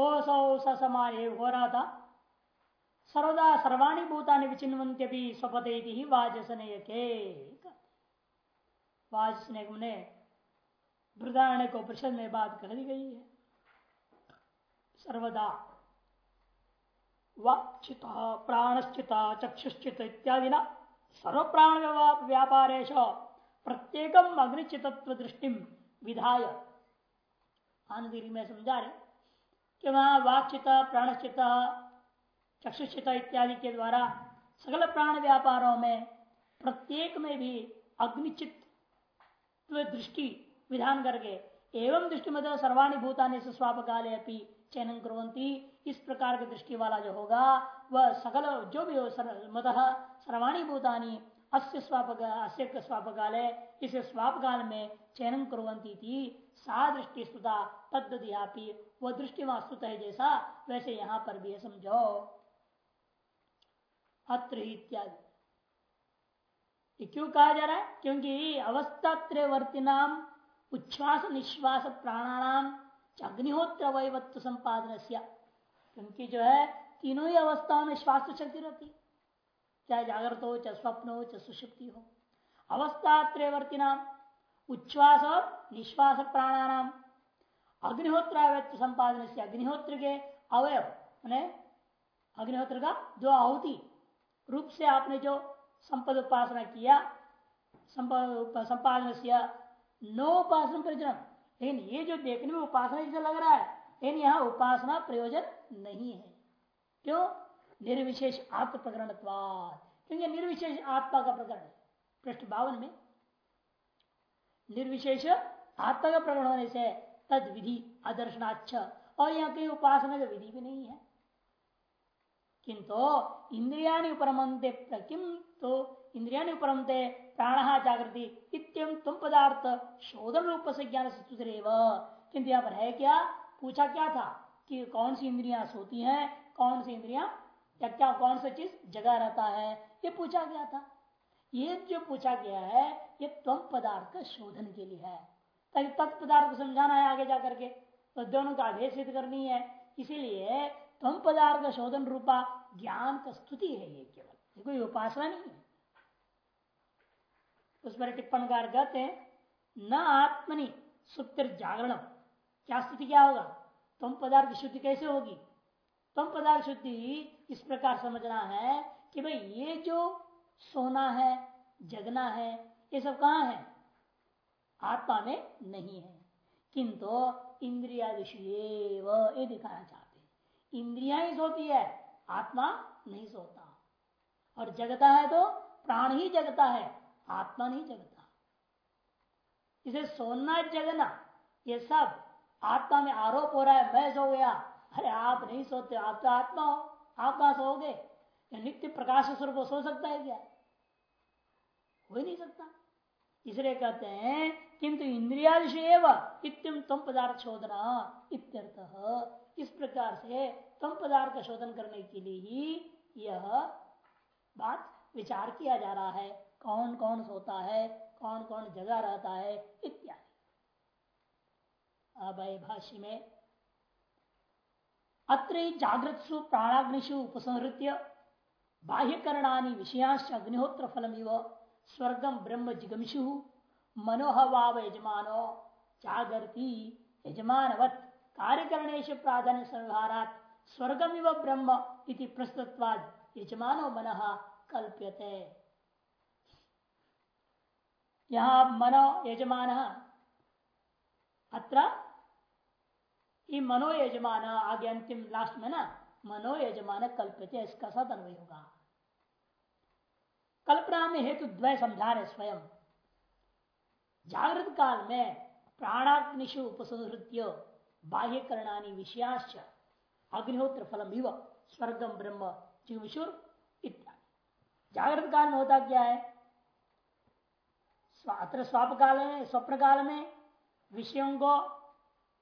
हो सौ समान हो रहा था सर्वदा सर्वाणी भूतानि विचिन्वंत्य भी स्वपते ही वाजसने के वाजसने ने वृदारण्य को परिषद में बात कर दी गई है। सर्वदा वाचित प्राणश्चित, चक्षुश्चित इत्यादि न सर्व प्राण व्यापारेश प्रत्येक अग्निचितत्व दृष्टि विधाय। आनंदी में समझा रहे कि वहाँ वाचित प्राणश्चित चक्षुचित इत्यादि के द्वारा सकल प्राण व्यापारों में प्रत्येक में भी अग्निचित दृष्टि विधान करके एवं दृष्टि मतलब सर्वाणी भूतानि स्वाप काले अपनी चयन करवंती इस प्रकार की दृष्टि वाला जो होगा, वह सकल जो भी हो, सर मत सर्वाणी भूतानी, अस्य स्वापक अस्य स्वापकाल, इस स्वापकाल में चयन करवंती थी सा दृष्टि स्तुता तद्दयापी वह दृष्टि वस्तुत है जैसा, वैसे यहाँ पर भी है, समझो। अत्र इत्यादि। क्यों कहा जा रहा है? क्योंकि अवस्था त्रवर्ती नाम उच्छ्वास निश्वास प्राणानाम अग्निहोत्र वैवत्व संपादन क्योंकि जो है, तीनों ही अवस्थाओं में श्वास शक्ति रहती चाहे जागृत हो, चाहे स्वप्न हो, चाहे सुषुप्ति हो। अवस्था त्रवर्ती नाम उच्छ्वास और निश्वास प्राणानाम अग्निहोत्र संपादन से अग्निहोत्र के अवयव अग्निहोत्र का जो आहुति। रूप से आपने जो संपद उपासना किया संपादन से नो उपासना प्रयोजन। लेकिन ये जो देखने में उपासना जैसा लग रहा है, लेकिन यहाँ उपासना प्रयोजन नहीं है। क्यों? निर्विशेष आत्म प्रकरण क्योंकि निर्विशेष आत्मा का प्रकरण पृष्ठ बावन में। निर्विशेष आत्मा का प्रकरण होने से तद विधि आदर्शनाच्छ और यहाँ कहीं उपासना का विधि भी नहीं है। किंतु इंद्रिया उपरमते किम तो इंद्रिया उपरमते प्राण जागृति इतम तुम पदार्थ शोधन रूप से ज्ञान किंतु यहाँ पर है क्या? पूछा क्या था कि कौन सी इंद्रिया सोती हैं, कौन सी इंद्रिया या क्या कौन सा चीज़ जगा रहता है? ये पूछा गया था। ये जो पूछा गया है, ये तम पदार्थ का शोधन के लिए है। ताकि तत्पदार्थ को समझाना है आगे जाकर के। तो दोनों का अभेद सिद्ध करनी है। इसीलिए तम पदार्थ का शोधन रूपा ज्ञान का स्तुति है ये केवल। कोई उपासना नहीं है। उस पर टिप्पणकार कहते हैं, न आत्मनि सुप्त जागरण क्या स्थिति क्या होगा? तुम पदार्थ शुद्धि कैसे होगी? तुम पदार्थ शुद्धि इस प्रकार समझना है कि भाई ये जो सोना है, जगना है, ये सब कहा है? आत्मा में नहीं है। किंतु इंद्रिया विषय ये दिखाना चाहते इंद्रिया ही सोती है, आत्मा नहीं सोता। और जगता है तो प्राण ही जगता है, आत्मा नहीं जगता। इसे सोना जगना, ये सब आत्मा में आरोप हो रहा है, मैं सो गया। अरे आप नहीं सोते, आप तो आत्मा हो, आप कहा सोओगे? नित्य प्रकाश स्वरूप सो सकता है क्या? हो ही नहीं सकता। इसलिए कहते हैं किंतु इंद्रियादिशेव इत्यम तम पदार्थ शोधना इत्यर्थ। इस प्रकार से तम पदार्थ का शोधन करने के लिए ही यह बात विचार किया जा रहा है। कौन कौन सोता है कौन कौन जगह रहता है, इत्यादि। अब भाष्य में, अत्र जागृतसु प्राणाग्निशु उपसंहृत्य बाह्यकरणानि विषयांश अग्निहोत्र फलमिव स्वर्गम ब्रह्म जिगमिषु। मनोहवाव यजमानो जागृति यजमानवत कार्यकरणेश प्राधान्य संहारात, स्वर्गमिव ब्रह्म इति प्रस्तुतवाद यजमानो मन कल्प्यते। यहाँ मनो यजमान अत्र मनो यजमान, आगे अंतिम लास्ट में ना, मनो यजमान कल्पते इसका अन्वय होगा। कल्पना में हेतु द्वय समझा रहे स्वयं। जागृत काल में प्राणाग्निशु उपसंहृत्य बाह्य करणानी विषयाश्च अग्निहोत्र फलम स्वर्गम ब्रह्म जीविशुर इत्यादि। जागृत काल में होता क्या है? अत्र स्वाप काल में स्वप्न काल में विषयों को,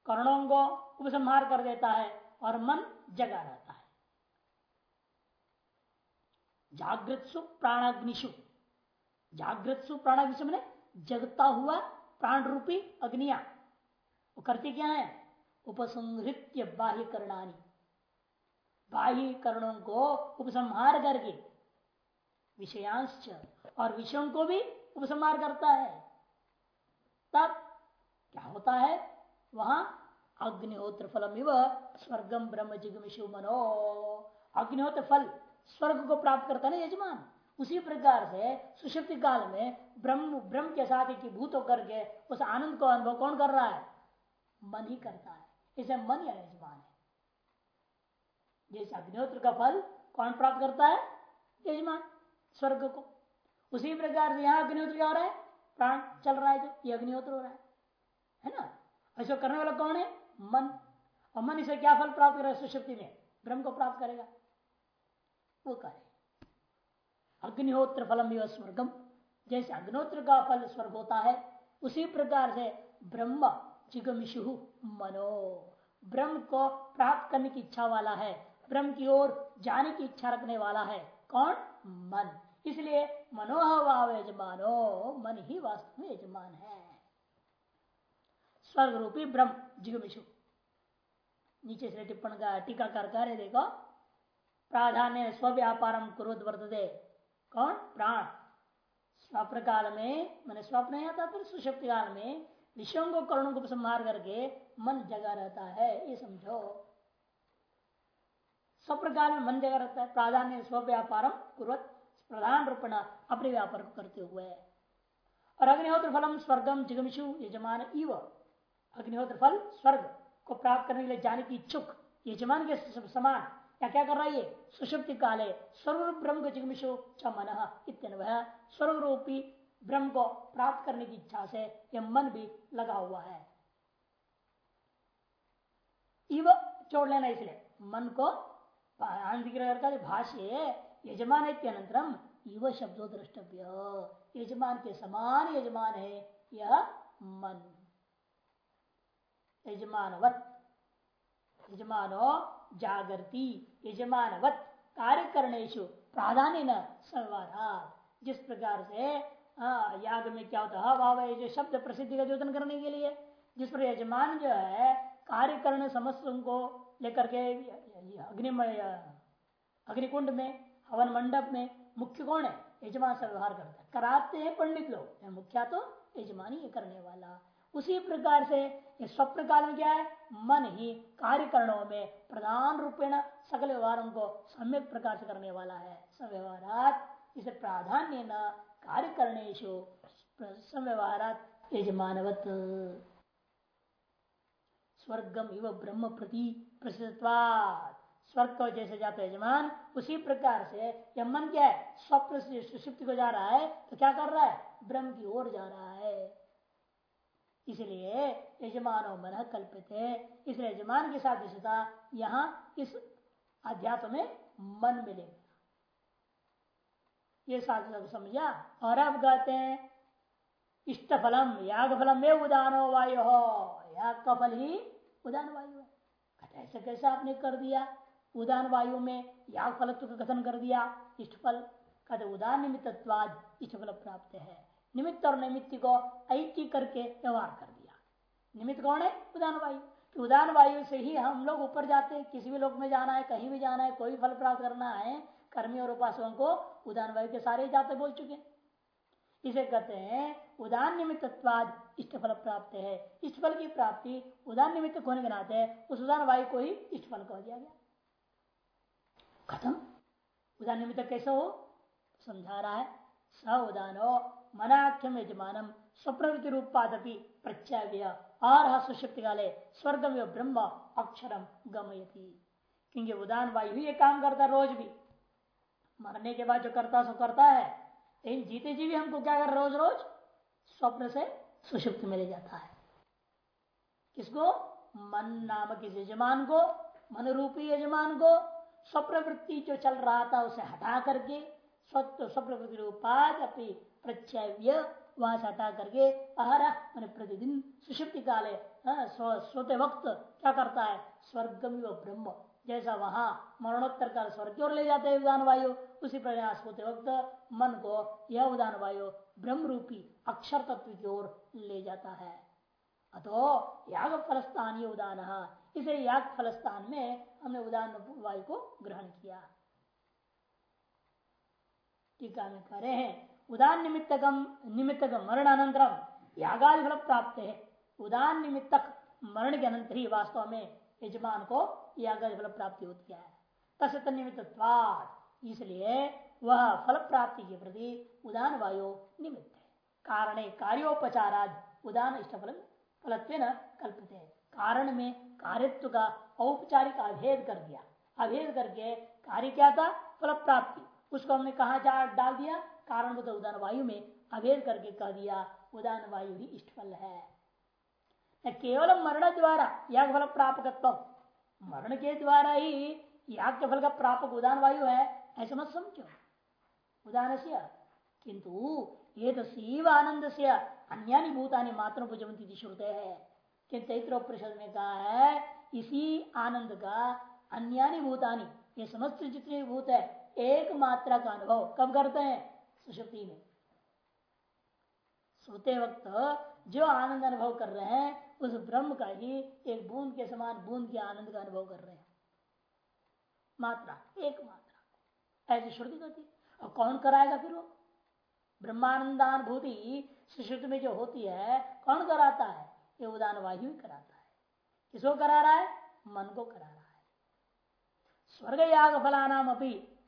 करणों को उपसंहार कर देता है और मन जगा रहता है। जागृत सु प्राणाग्निशु जागृत सु प्राणाग्निशु मैंने जगता हुआ प्राण रूपी अग्निया। वो करती क्या है? उपसंहृत्य बाह्य करणानी बाह्य करणों को उपसंहार करके विषयांश और विषयों को भी उपसंहार करता है। तब क्या होता है? वहाँ अग्निहोत्र फलम इव स्वर्गम ब्रह्म जिगमिशु मनो। अग्निहोत्र फल स्वर्ग को प्राप्त करता है ना यजमान। उसी प्रकार से सुषुप्ति काल में ब्रह्म ब्रह्म के साथ भूत होकर के उस आनंद को अनुभव कौन कर रहा है? मन ही करता है। इसे मन या यजमान है। जैसे अग्निहोत्र का फल कौन प्राप्त करता है? यजमान, स्वर्ग को। उसी प्रकार से यहाँ अग्निहोत्र क्या हो रहा है? प्राण चल रहा है जो, ये अग्निहोत्र हो रहा है। है ना? ऐसा करने वाला कौन है? मन। और मन इसे क्या फल प्राप्त करेगा सुशक्ति में। ब्रह्म को प्राप्त करेगा। वो करे अग्निहोत्र फलम यह स्वर्गम। जैसे अग्निहोत्र का फल स्वर्ग होता है, उसी प्रकार से ब्रह्म जिगमिशु मनो। ब्रह्म को प्राप्त करने की इच्छा वाला है, ब्रह्म की ओर जाने की इच्छा रखने वाला है। कौन? मन। इसलिए मनोहवाव यजमानो। मन ही वास्तव में यजमान है। स्वर्ग रूपी ब्रह्म जिगमिशु नीचे से टिप्पण का टीकाकार कार्य देखो। प्राधान्य स्व व्यापारम कुरुद वर्तते। कौन? प्राण। स्वप्न काल में, मैंने स्वप्न आता फिर सुशक्ति काल में विषयों को करणों को संहार करके मन जगा रहता है, ये समझो। स्वप्न काल में मन जगा रहता है, प्राधान्य स्व व्यापारम प्रधान रूपेण अपने व्यापार को करते हुए। और अग्निहोत्र फलम स्वर्गम जिगमिशु यजमान इव। अग्निहोत्र फल स्वर्ग को प्राप्त करने के लिए जाने की इच्छुक यजमान के समान। या क्या कर रहा है ये? सुषुप्ति काले। स्वरूप ब्रह्म जिगमिशु च मन इत्यन्वय स्वरूपी ब्रह्म को प्राप्त करने की इच्छा से यह मन भी लगा हुआ है। इव छोड़ लेना इसलिए। मन को भाष्य यजमान अनंतरम इव शब्दो द्रष्टव्य। यजमान के समान यजमान है यह मन। यजमानवत। यजमानो जागृति यजमानवत कार्य करणेशु प्राधान्य न जिस प्रकार से याग में क्या होता है भाव है जो शब्द प्रसिद्धि का द्योतन करने के लिए, जिस पर यजमान जो है कार्य करने समस्त को लेकर के अग्निमय, अग्निकुंड में, हवन मंडप में मुख्य कौन है? यजमान से व्यवहार करता है। कराते हैं पंडित लोग मुखिया तो यजमान ही करने वाला। उसी प्रकार से स्वप्न काल में क्या है? मन ही कार्यकरणों में प्रधान रूपेण सकल व्यवहारों को सम्यक प्रकार से करने वाला है। सव्यवहार इसे प्राधान्य न कार्य करने व्यवहारात यजमानवत। स्वर्गम इव ब्रह्म प्रति प्रसिद्धवाद स्वर्ग को जैसे जाता है यजमान, उसी प्रकार से यह मन क्या है? स्वप्न से सुषुप्ति को जा रहा है तो क्या कर रहा है? ब्रह्म की ओर जा रहा है। इसलिए यजमानो मन कल्पित है। इसलिए यजमान के साथ दिशता यहाँ इस अध्यात्म में मन मिलेगा ये साथ समझा? और अब कहते हैं इष्ट फलम याग फलम में उदानो वायु हो। याग का फल ही उदान वायु है। ऐसे कैसे आपने कर दिया? उदान वायु में याग फलत्व का कथन कर दिया इष्ट फल कहते उदान निमित्तवाद इष्ट फल प्राप्त है। निमित्त और निमित्त को ऐक्य करके व्यवहार कर दिया। निमित्त कौन है? उदान वायु। कि उदान वायु से ही हम लोग ऊपर जाते हैं, किसी भी लोग में जाना है, कहीं भी जाना है, कोई फल प्राप्त करना है, कर्मी और उपासकों को उदान वायु के सारे जाते बोल चुके इसे कहते हैं, उदान निमित्तवाद इष्ट फल प्राप्त है। इष्ट फल की प्राप्ति उदान निमित्त होने के नाते उस उदान वायु को ही इष्ट फल कह दिया गया। खत्म। उदान निमित्त कैसे हो? समझा रहा है। स उदानो मनाख्यम यजमानम स्वप्रवृत्ति रूपादपि प्रत्याव्य और सुशक्ति काले स्वर्गम ब्रह्म अक्षरम गमयती। क्योंकि उदान वायु ही काम करता रोज भी। मरने के बाद जो करता सो करता है। लेकिन जीते जी भी हमको क्या कर रोज रोज? स्वप्न से सुषुप्त में ले जाता है। किसको? मन नामक इस यजमान को मन रूपी यजमान को, स्वप्रवृत्ति जो चल रहा था उसे हटा करके स्वप्रवृत्ति रूपात अपनी प्रत्यव्य वहाँ से हटा करके अहरा मैंने प्रतिदिन सुषुप्ति काले हाँ, सोते वक्त क्या करता है? स्वर्गम ब्रह्म। जैसा वहाँ मरणोत्तर काल स्वर्ग ओर ले जाते हैं उदान वायु उसी प्रयास होते वक्त मन को यह उदान वायु ब्रह्म रूपी अक्षर तत्व की ओर ले जाता है। अतो याग फलस्थानीय उदान। इसे याग फल स्थान में हमने उदान वायु को ग्रहण किया। टीका में करे हैं उदान निमित्तकम निमित्तक मरण अनंतरम यागादि फल प्राप्त है उदान निमित्तक मरण के अनंतर ही वास्तव में यजमान को यागादि फल प्राप्ति होती है तस्य निमित्त इसलिए वह फल प्राप्ति के प्रति उदान वायु निमित्त। है कारण कार्योपचाराद उदान इष्ट फल फलत्व कल्पित। है कारण में कार्यत्व का औपचारिक अभेद कर दिया अभेद करके कार्य क्या था फल प्राप्ति उसको हमने कहा जा डाल दिया? कारण उदान वायु में अभेद करके कह दिया, उदान वायु ही इष्ट फल है केवल मरण द्वारा याग फल प्राप्त मरण के द्वारा ही याग के फल का प्रापक उदान वायु है, ऐसा मत समझो। उदाहरण से किंतु ये तो शिव आनंद से अन्य भूतानी मात्र भुजवंती श्रुत है। कि तैत्रोपरिषद में कहा है, इसी आनंद का अन्यानी भूतानी, ये समस्त जितने भूत है एक मात्रा का अनुभव। कब करते हैं? सुशक्ति में। सोते वक्त जो आनंद अनुभव कर रहे हैं, उस ब्रह्म का ही एक बूंद के समान बूंद के आनंद का अनुभव कर रहे हैं। मात्रा, एक मात्रा। ऐसी श्रुति होती और कौन कराएगा फिर वो? ब्रह्मानंदानुभूति सुश्रुति में जो होती है, कौन कराता है? ये उदान वायु कराता है। किसको करा रहा है? मन को करा रहा है। स्वर्ग याग फलानाम अपनी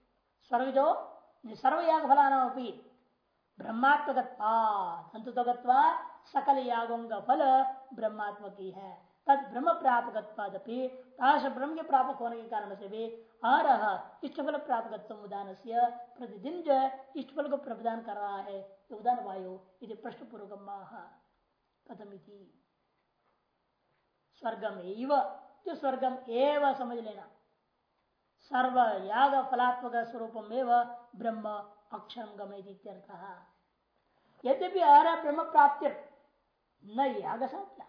स्वर्ग जो सर्व याग फलानाम अपनी ब्रह्मात्मक सकल यागों का फल ब्रह्मात्मक ही। है तद ब्रह्म प्रापकत्वादपि ब्रह्म के प्रापक होने के कारण से भी आ रहा इष्टफल प्रापकत्व उदान से प्रतिदिन जो है। इष्टफल को प्रदान कर रहा है तो उदान वायु यदि प्रश्न पूर्वक कथम स्वर्गम एव जो स्वर्गम एव समझ लेना सर्व याग फलात्मक स्वरूपम एवं ब्रह्म अक्षरम गमेत यद्यपि रहा ब्रह्म प्राप्ति न याग साध्या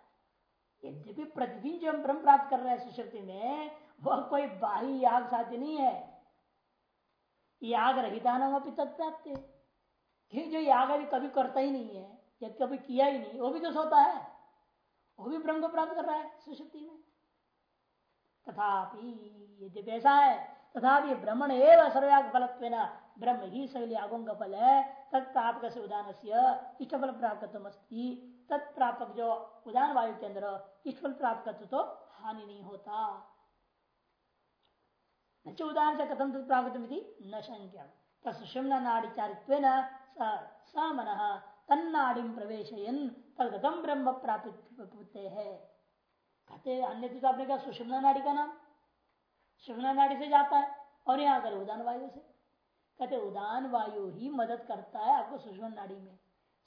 यद्यपि प्रतिदिन जो हम ब्रह्म प्राप्त कर रहे हैं सुशक्ति में, वह कोई बाही याग साध्य नहीं है। याग रहिता नाम अपनी तत्प्राप्त। है जो याग अभी कभी करता ही नहीं है, या कभी किया ही नहीं, वो भी तो सोता है। वो भी ब्रह्म को प्राप्त कर रहा है सुशक्ति में। तथापि यद्यपि ऐसा है तथापि ब्रह्मण एवं सर्वयाग फल ब्रह्म ही सभी यागों का फल है। तत्प्रापक से उदान से इष्टफल प्राप्त तत्प्रापक जो उदान वायु के अंदर इष्टफल प्राप्त तो हानि नहीं होता उदाहरण से कथम प्राप्त न शंक्य तस्म नाड़ी चारित्व समन तन्नाड़ी प्रवेशयन। तदगतम ब्रह्म प्राप्त है। कहते अन्य तो आपने कहा सुषमना नाड़ी का नाम सुषमना नाड़ी से जाता है और यहाँ कर उदान वायु से। कहते उदान वायु ही मदद करता है आपको सुषमन नाड़ी में।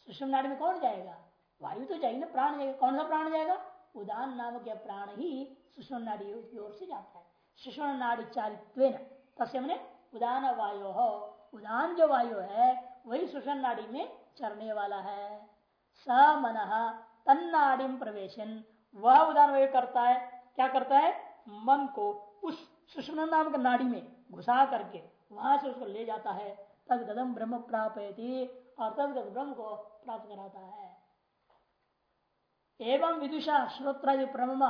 सुषम नाड़ी में कौन जाएगा? वायु तो जाएगी ना, प्राण जाएगा। कौन सा प्राण जाएगा? उदान नामक यह प्राण ही सुषम नाड़ी की ओर से जाता है। सुषम नाड़ी चारित्व तस्य मैंने उदान वायु हो। उदान जो वायु है, वही सुषम नाड़ी में चरने वाला है। स मन तन्नाड़ी प्रवेशन। वह उदान वायु करता है, क्या करता है? मन को उस सुषम नामक नाड़ी में घुसा करके वहाँ से उसको ले जाता है। तद गदम ब्रह्म प्राप्त और तद ब्रह्म को प्राप्त कराता है। एवं विदुषा श्रोत्र ब्रह्म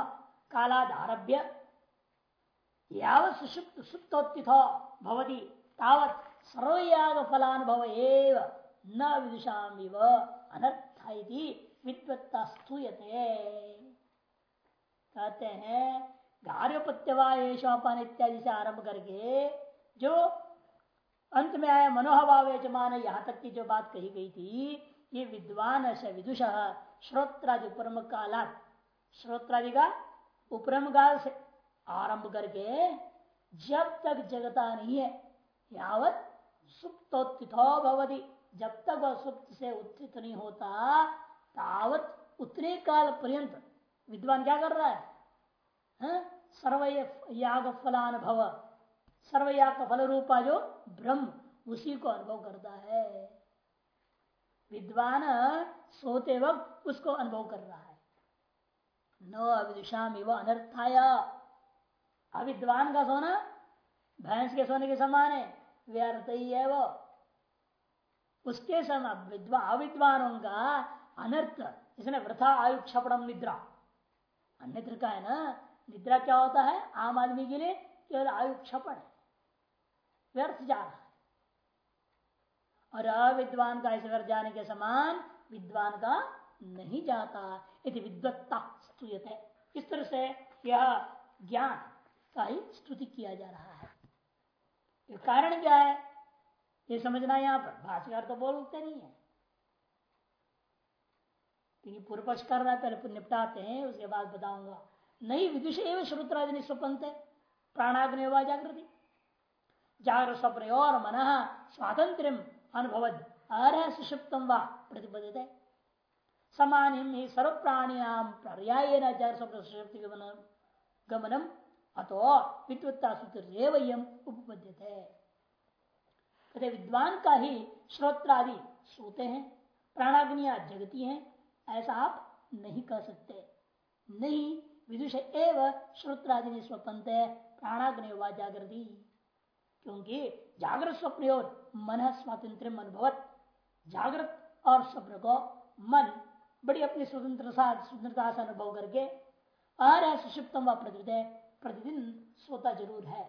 कालादारभ्य यावत सुषुप्त सर्वयाग फलानुभव एव न विदुषा अनर्थ विद्वत्ता स्तूयते। कहते हैं गार्योपत्यवापान इत्यादि से आरंभ करके जो अंत में आया मनोहभाव यजमान यहाँ तक की जो बात कही गई थी ये विद्वान से विदुष श्रोत्रादि उपरम कालात श्रोत्रादि का उपरम काल से आरंभ करके जब तक जगता नहीं है यावत सुप्तोत्थितो भवती जब तक वह सुप्त से उत्थित नहीं होता तावत उतने काल पर्यंत विद्वान क्या कर रहा है, है? सर्व याग फलानुभव सर्वयाग का फल रूपा जो ब्रह्म। उसी को अनुभव करता है। विद्वान सोते वक्त उसको अनुभव कर रहा है। न अविदुषाम एवं अनर्थाया। अविद्वान का सोना भैंस के सोने के समान है। व्यर्थ ही है वो। उसके समान विद्वान अविद्वानों का अनर्थ। इसने वृथा आयु क्षपणम निद्रा। अन्यत्र का है ना? निद्रा क्या होता है? आम आदमी के लिए केवल आयु क्षपण है। व्यर्थ जा रहा है। और अविद्वान का इस व्यर्थ जाने के समान विद्वान का नहीं जाता। यदि विद्वत्ता स्तुयत। है इस तरह से यह ज्ञान का ही स्तुति किया जा रहा है। कारण क्या है? ये समझना यहाँ पर। भाषाकार तो बोलते नहीं है। क्योंकि पूर्व पक्ष कर रहा है, पहले निपटाते हैं, उसके बाद बताऊँगा। नहीं, विदुष एवं श्रुतराज स्वपंत है। प्राणाग्नि जागृति। जागृत स्वप्न और मन स्वातंत्र अनुभव अरह व प्रतिपदित है समान ही सर्व प्राणियाम पर्याय जागृत स्वप्न सुषुप्ति गमनम अतो विद्वत्ता सूत्र उपपद्यते विद्वान का ही श्रोत्रादि सोते हैं, प्राणाग्निया जगती हैं, ऐसा आप नहीं कह सकते। नहीं विदुष एवं श्रोत्रादि स्वपंत प्राणाग्नि जागृति क्योंकि जागृत स्वप्न और मन स्वातंत्र अनुभवत। जागृत और स्वप्न को मन बड़ी अपनी स्वतंत्रता स्वतंत्रता से अनुभव करके अर सुषिप्तम व प्रतिदिन प्रतिदिन सोता ज़रूर है।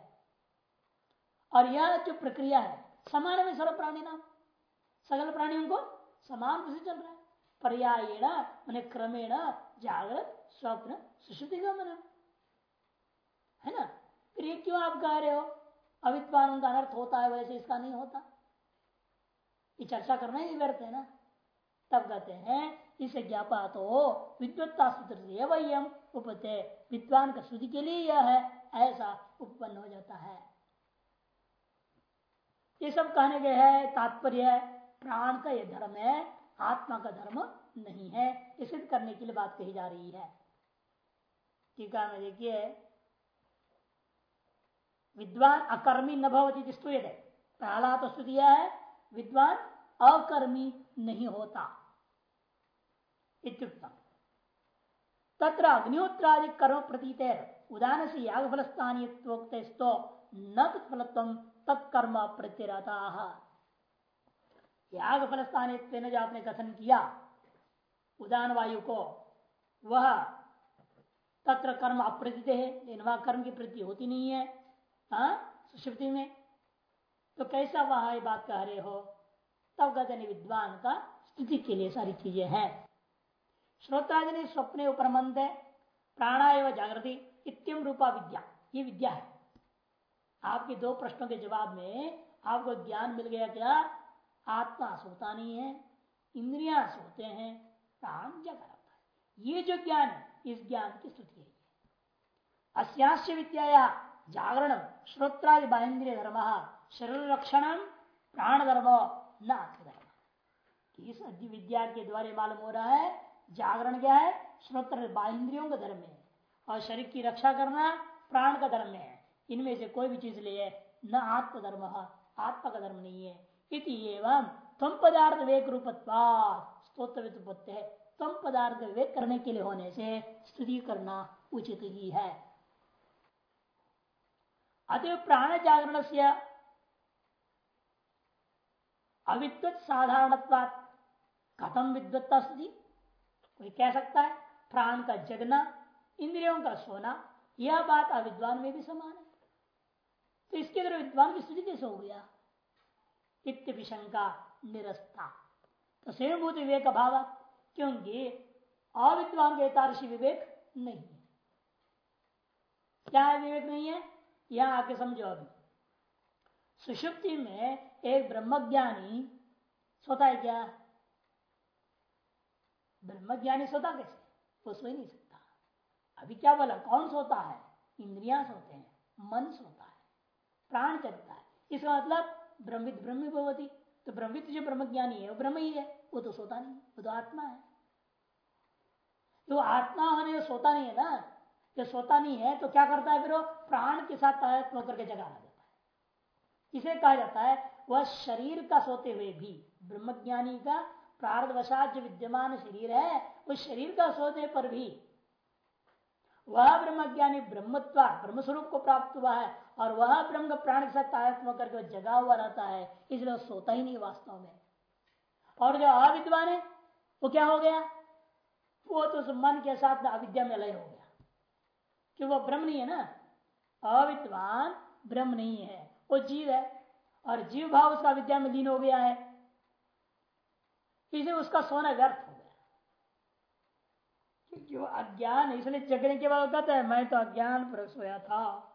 और यह जो प्रक्रिया है, समान में सर्व प्राणी नाम, सकल प्राणियों को समान रूप से चल रहा है। पर्यायण, मैंने क्रमेण जागृत स्वप्न सुश्रुति गमन है ना? फिर क्यों आप कह रहे हो? अविद्वान का अनर्थ होता है, वैसे इसका नहीं होता। ये चर्चा करना ही व्यर्थ है ना? तब कहते हैं, इसे ज्ञापा तो विद्वत्ता सूत्र उपते। विद्वान का श्रुति के लिए यह है, ऐसा उत्पन्न हो जाता है। ये सब कहने के है, तात्पर्य प्राण का यह धर्म है, आत्मा का धर्म नहीं है। इसे करने के लिए बात कही जा रही है। टीका में देखिए, विद्वान अकर्मी न भवती स्तुत है पहला तो स्तुति है, विद्वान अकर्मी नहीं होता। तत्र अग्निहोत्रादि कर्म प्रतीत उदाहरण से याग फल स्थानीय न तत्फलत्व तत्कर्म प्रत्यरता। याग फल स्थानीय जो आपने कथन किया? उदान वायु को वह तत्र कर्म अप्रतीत है, लेकिन वह कर्म की प्रति होती नहीं है। हाँ? में? तो कैसा वह बात कह रहे हो? तब कहते विद्वान का स्थिति के लिए सारी चीज़ें हैं। श्रोताजनी स्वप्ने उपरमंत प्राणा एवं जागृति इतम रूपा विद्या। ये विद्या है। आपके दो प्रश्नों के जवाब में आपको ज्ञान मिल गया क्या? आत्मा सोता नहीं है, इंद्रिया सोते हैं, प्राण जगा रहता है। ये जो ज्ञान है इस ज्ञान की स्तुति है। अस्यास्य विद्या जागरण, श्रोत्रादि बाहेन्द्रिय धर्म शरीर रक्षण प्राण धर्म न आत्मधर्म। इस विद्या के द्वारा मालूम हो रहा है, जागरण क्या है? श्रोत्र बाहिंद्रियों का धर्म है। और शरीर की रक्षा करना प्राण का धर्म है। इनमें से कोई भी चीज़ ले, न आत्मधर्म, आत्मा का धर्म नहीं है। इति एवं तम पदार्थ विवेक रूपत्वाद है तम पदार्थ विवेक करने के लिए होने से स्तुति करना उचित ही है। अतः प्राण जागरण से अविद्वत साधारण कथम विद्वत्ता स्तुति? कोई कह सकता है, प्राण का जगना, इंद्रियों का सोना, यह बात अविद्वान में भी समान है। तो इसके अंदर विद्वान की स्थिति कैसे हो गया? इत्यभिशंका निरस्ता। तो स्वयंभूत विवेक अभाव क्योंकि अविद्वान के तारसी विवेक नहीं है। क्या है विवेक नहीं है? यहाँ आके समझो अभी। सुषुप्ति में एक ब्रह्मज्ञानी सोता है क्या? ब्रह्म ज्ञानी सोता कैसे? वो सो ही नहीं सकता। अभी क्या बोला? कौन सोता है? इंद्रिया सोते हैं, मन सोता है, प्राण चलता है। इसका मतलब ब्रह्मित ब्रह्म भगवती तो ब्रह्मित जो ब्रह्म ज्ञानी है, वो ब्रह्म ही है, वो तो सोता नहीं, वो तो आत्मा है। तो आत्मा होने सोता नहीं है ना? जो सोता नहीं है तो क्या करता है फिर वो? प्राण के साथ तायत्व करके जगा देता है। इसे कहा जाता है, वह शरीर का सोते हुए भी, ब्रह्मज्ञानी का प्रारदवशात जो विद्यमान शरीर है, उस शरीर का सोने पर भी, वह ब्रह्मज्ञानी ब्रह्मत्व ब्रह्म स्वरूप को प्राप्त हुआ है, और वह ब्रह्म प्राण के साथ तायत्म करके जगा हुआ रहता है, इसलिए सोता ही नहीं वास्तव में। और जो अविद्वान है, वो क्या हो गया? वो तो उस मन के साथ अविद्या में लय हो गया। कि वह ब्रह्म नहीं है ना? अविद्वान ब्रह्म नहीं है। वो जीव है और जीव भाव उसका विद्या में लीन हो गया है। इसे उसका सोना व्यर्थ हो गया। क्योंकि वो अज्ञान इसलिए जगने के बाद कहता है, मैं तो अज्ञान पर सोया था।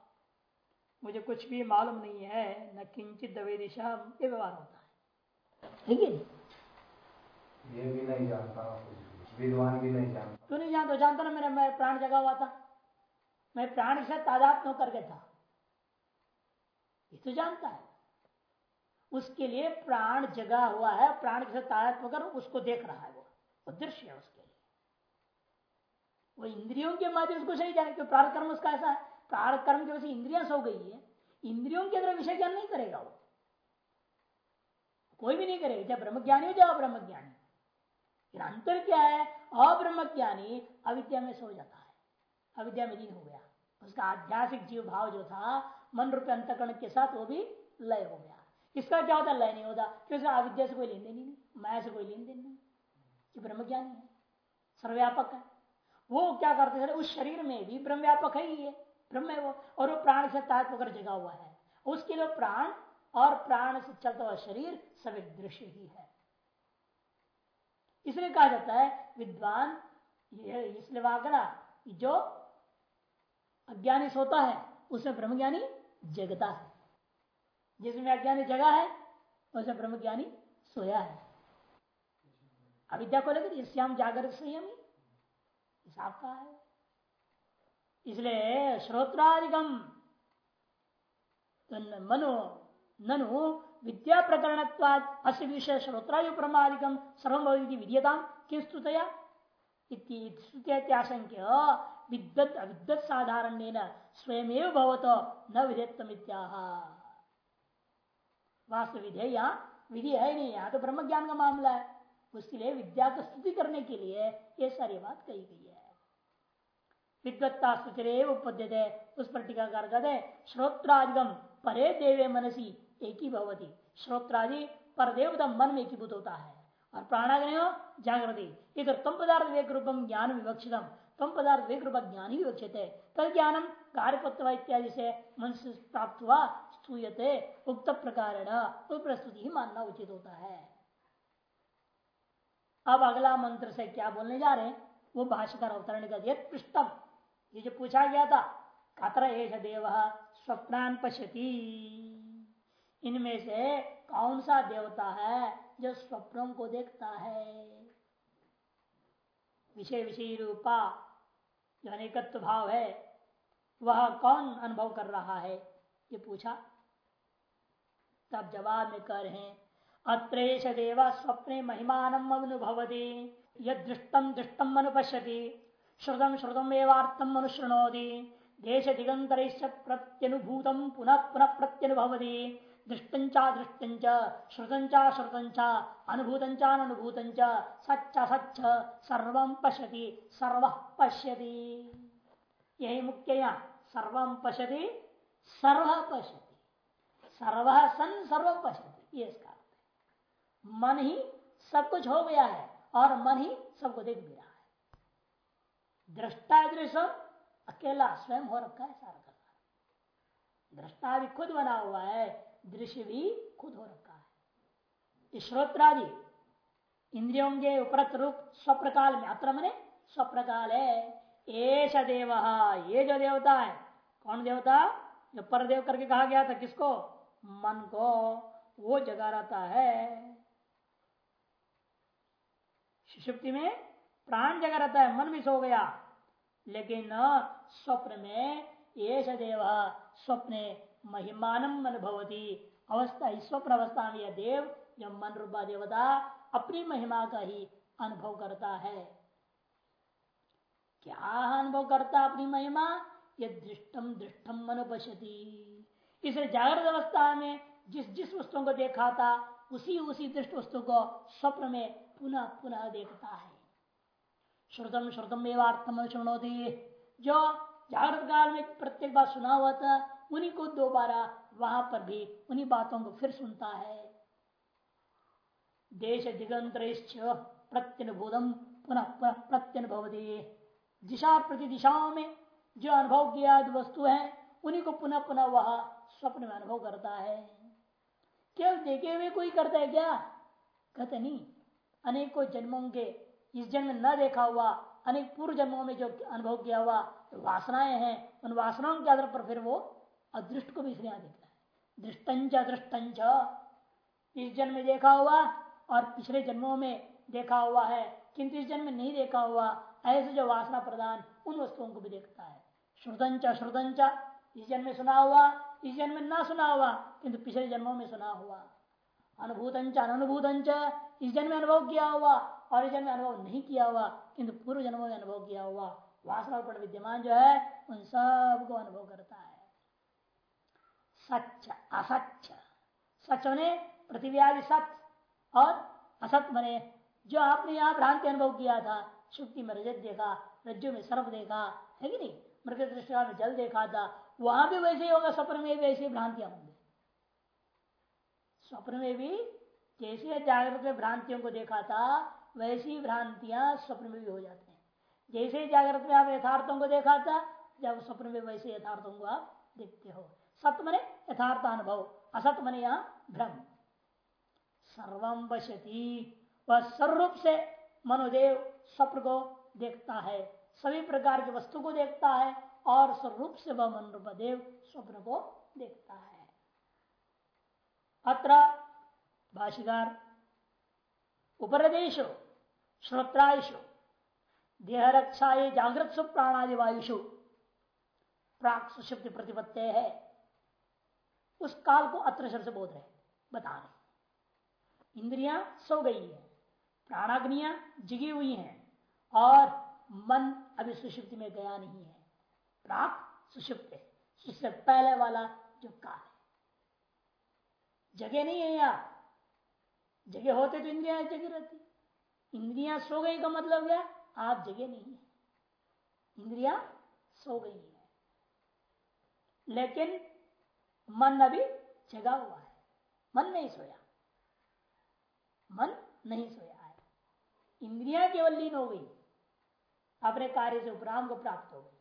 मुझे कुछ भी मालूम नहीं है, न किंचित दवे दिशा ये व्यवहार होता है। ठीक है ये भी नहीं जानता विद्वान भी नहीं जानता। तू नहीं जानता जानता ना मेरा, मैं प्राण जगा हुआ था। मैं प्राण से तादात्म होकर के था? ये तो जानता है। उसके लिए प्राण जगा हुआ है, प्राण के साथ तादात्म होकर उसको देख रहा है वो। वो दृश्य है उसके लिए। वो इंद्रियों के माध्यम से नहीं जाने क्यों प्रार्थ कर्म उसका ऐसा है। प्रार्थ कर्म की वजह से इंद्रियाँ सो गई है। इंद्रियों के अंदर विषय ज्ञान नहीं करेगा वो। कोई भी नहीं करेगा। चाहे ब्रह्म ज्ञानी हो जाओ ब्रह्म ज्ञानी अंतर क्या है? अब्रह्म ज्ञानी अविद्या में सो जाता है। अविद्या में लीन हो गया। उसका आध्यात्मिक जीव भाव जो था, मन रूप अंतकरण के साथ वो भी लय हो गया। इसका क्या होता? लय नहीं होता। क्योंकि अविद्या से कोई लेन देन नहीं। माया से कोई लेन देन नहीं। कि ब्रह्म ज्ञानी है। सर्वव्यापक है। वो क्या करते हैं उस शरीर में भी ब्रह्म व्यापक है ही है। ब्रह्म है वो। और वो प्राण से तात्व कर जगा हुआ है। उसके लिए प्राण और प्राण से चलता हुआ शरीर सब एक दृश्य ही है। इसलिए कहा जाता है, विद्वान इसलिए वाकरा जो अज्ञानी सोता है, उसमें ब्रह्मज्ञानी जगता है। जिसमें अज्ञानी जगा है, उसमें ब्रह्मज्ञानी सोया है। अविद्या को लेकर श्याम जागृत संयमी। हिसाब का है? इसलिए श्रोत्रादिगम तो मनो ननु विद्या प्रकरण अस्य विषय श्रोत्रायु प्रमादिकम सर्वभवती विद्वत साधारण स्वयं भवत न विधेत्तम वास्तव विधेय यहाँ विधि है नहीं यहाँ तो ब्रह्म ज्ञान का मामला है उसके लिए विद्या को स्तुति करने के लिए ये सारी बात कही गई है। विद्वत्ता स्तुति उपद्य उस पर टीकाकार कहते श्रोत्रादिगम परे देवे मनसी एक ही भवती श्रोत्रादि पर देवता मन में एकीभूत होता है। और प्राणाग्नि जागृति इधर तम पदार्थ वेग रूपम ज्ञान विवक्षितम तम पदार्थ वेग रूप ज्ञान ही विवक्षित। है तद ज्ञानम कार्यपत्व इत्यादि से मन से प्राप्त हुआ स्तूयते। उक्त प्रकार प्रस्तुति ही मानना उचित होता है। अब अगला मंत्र से क्या बोलने जा रहे हैं? वो भाष्यकार अवतरण का पृष्ठम। ये जो पूछा गया था, कतर एष देव, स्वप्नान पश्यती। इनमें से कौन सा देवता है जो स्वप्नों को देखता है? विषय विषय रूपा जो अनेकत्व भाव है, वह कौन अनुभव कर रहा है? ये पूछा। तब जवाब में कर रहे अत्रेश देवा स्वप्ने महिमान अनुभवती यद दृष्टम दृष्टम अनुपश्यति, श्रुतम श्रुतम एवार्थम अनुशृणोति देश दिगंतर प्रत्यनुभूतम पुनः पुनः प्रत्यनुभवती दृष्टंचा दृष्टंच श्रुतंचा श्रुतंचा अनुभूतंचा अनुभूतंच सच्च सच्च, सर्व पश्यति सर्व पश्यति। यही मुख्य यहाँ, सर्व पश्यति सर्व पश्यति। सर्व सन, सर्व पश्यति, ये इसका मन ही सब कुछ हो गया है, और मन ही सबको देख भी रहा है। दृष्टा दृश्य अकेला स्वयं हो रखा है, सारा सारा। दृष्टा भी खुद बना हुआ है दृश्य भी खुद हो। रखा है श्रोत्रादि इंद्रियों के उपरत रूप स्वप्रकाल में अत्र मने, स्वप्रकाल है। एश देव, ये जो देवता है, कौन देवता? जो परदेव करके कहा गया था, किसको? मन को। वो जगा रहता है। सुषुप्ति में प्राण जगा रहता है, मन भी सो गया। लेकिन स्वप्न में ये देव, स्वप्ने महिमानम अनुभवती। अवस्था स्वप्न अवस्था में यह देव, यह मन रूपा देवता अपनी महिमा का ही अनुभव करता है। क्या अनुभव करता अपनी महिमा? ये दृष्टम दृष्टम अनुपति इसलिए जागृत अवस्था में जिस जिस वस्तुओं को देखा था, उसी उसी दृष्ट वस्तु को स्वप्न में पुनः पुनः देखता है। श्रुतम श्रुतम एवार्थम अनुशृणोती जो जागृत काल में प्रत्येक बार सुना हुआ था उन्हीं को दोबारा वहाँ पर भी उन्हीं बातों को फिर सुनता है। देश दिगंतर प्रत्यनुभूतम, पुनः पुनः प्रत्यनुभवती। दिशा प्रति दिशाओं में जो अनुभव किया वस्तु है, उन्हीं को पुनः पुनः वह स्वप्न में अनुभव करता है। केवल देखे हुए कोई करता है क्या? कहते नहीं। अनेकों जन्मों के इस जन्म में न देखा हुआ, अनेक पूर्व जन्मों में जो अनुभव किया हुआ वासनाएँ हैं, उन वासनाओं के आधार पर फिर वो अदृष्ट को भी इसलिए देखता है। दृष्टंच अदृष्टंच इस जन्म में देखा हुआ और पिछले जन्मों में देखा हुआ है, किंतु इस जन्म में नहीं देखा हुआ, ऐसे जो वासना प्रदान उन वस्तुओं को भी देखता है। श्रुतंच श्रुतंच इस जन्म में सुना हुआ, इस जन्म में ना सुना हुआ, किंतु पिछले जन्मों में सुना हुआ। अनुभूतंच अनुभूतंच इस जन्म में अनुभव किया हुआ और इस जन्म में अनुभव नहीं किया हुआ, किंतु पूर्व जन्मों में अनुभव किया हुआ। वासना पर विद्यमान जो है, उन सबको अनुभव करता है। सच असच सच बने पृथ्वी सत्य और असत बने जो आपने यहाँ भ्रांति अनुभव किया था, शुक्ति में रजत देखा, रज्जु में सर्प देखा, है कि नहीं? मृग दृष्टि में जल देखा था, वहाँ भी वैसे ही होगा, स्वप्न में भी ऐसी भ्रांतियाँ होंगी। स्वप्न में भी जैसे जागृत में भ्रांतियों को देखा था, वैसी भ्रांतियाँ स्वप्न में भी हो जाती हैं। जैसे जागृत में आप यथार्थों को देखा था, जब स्वप्न में वैसे यथार्थों को आप देखते हो। सत्य मने यथार्थ अनुभव असत मने यहाँ भ्रम। सर्वम बशती वह सर्वरूप से मनोदेव स्वप्न को देखता है। सभी प्रकार की वस्तु को देखता है और स्वरूप से वह मन देव स्वप्न को देखता है। अत्र भाषिकार उपरदेश, श्रोत्रायुषु देह रक्षा जागृत सु प्राणादि वायुषु प्राक प्रतिपत्ति है उस काल को अत्र शब्द से बोध रहे। बता रहे इंद्रिया सो गई है, प्राणाग्निया जिगी हुई हैं, और मन अभी सुषुप्ति में गया नहीं है। प्राक सुषुप्त उससे पहले वाला जो काल है। जगह नहीं है यार जगह होते तो इंद्रिया जगह रहती। इंद्रिया सो गई का मतलब क्या? आप जगह नहीं है। इंद्रिया सो गई है। लेकिन मन अभी जगा हुआ है। मन नहीं सोया। मन नहीं सोया है। इंद्रिया केवल लीन हो गई। अपने कार्य से उपराम को प्राप्त हो गई।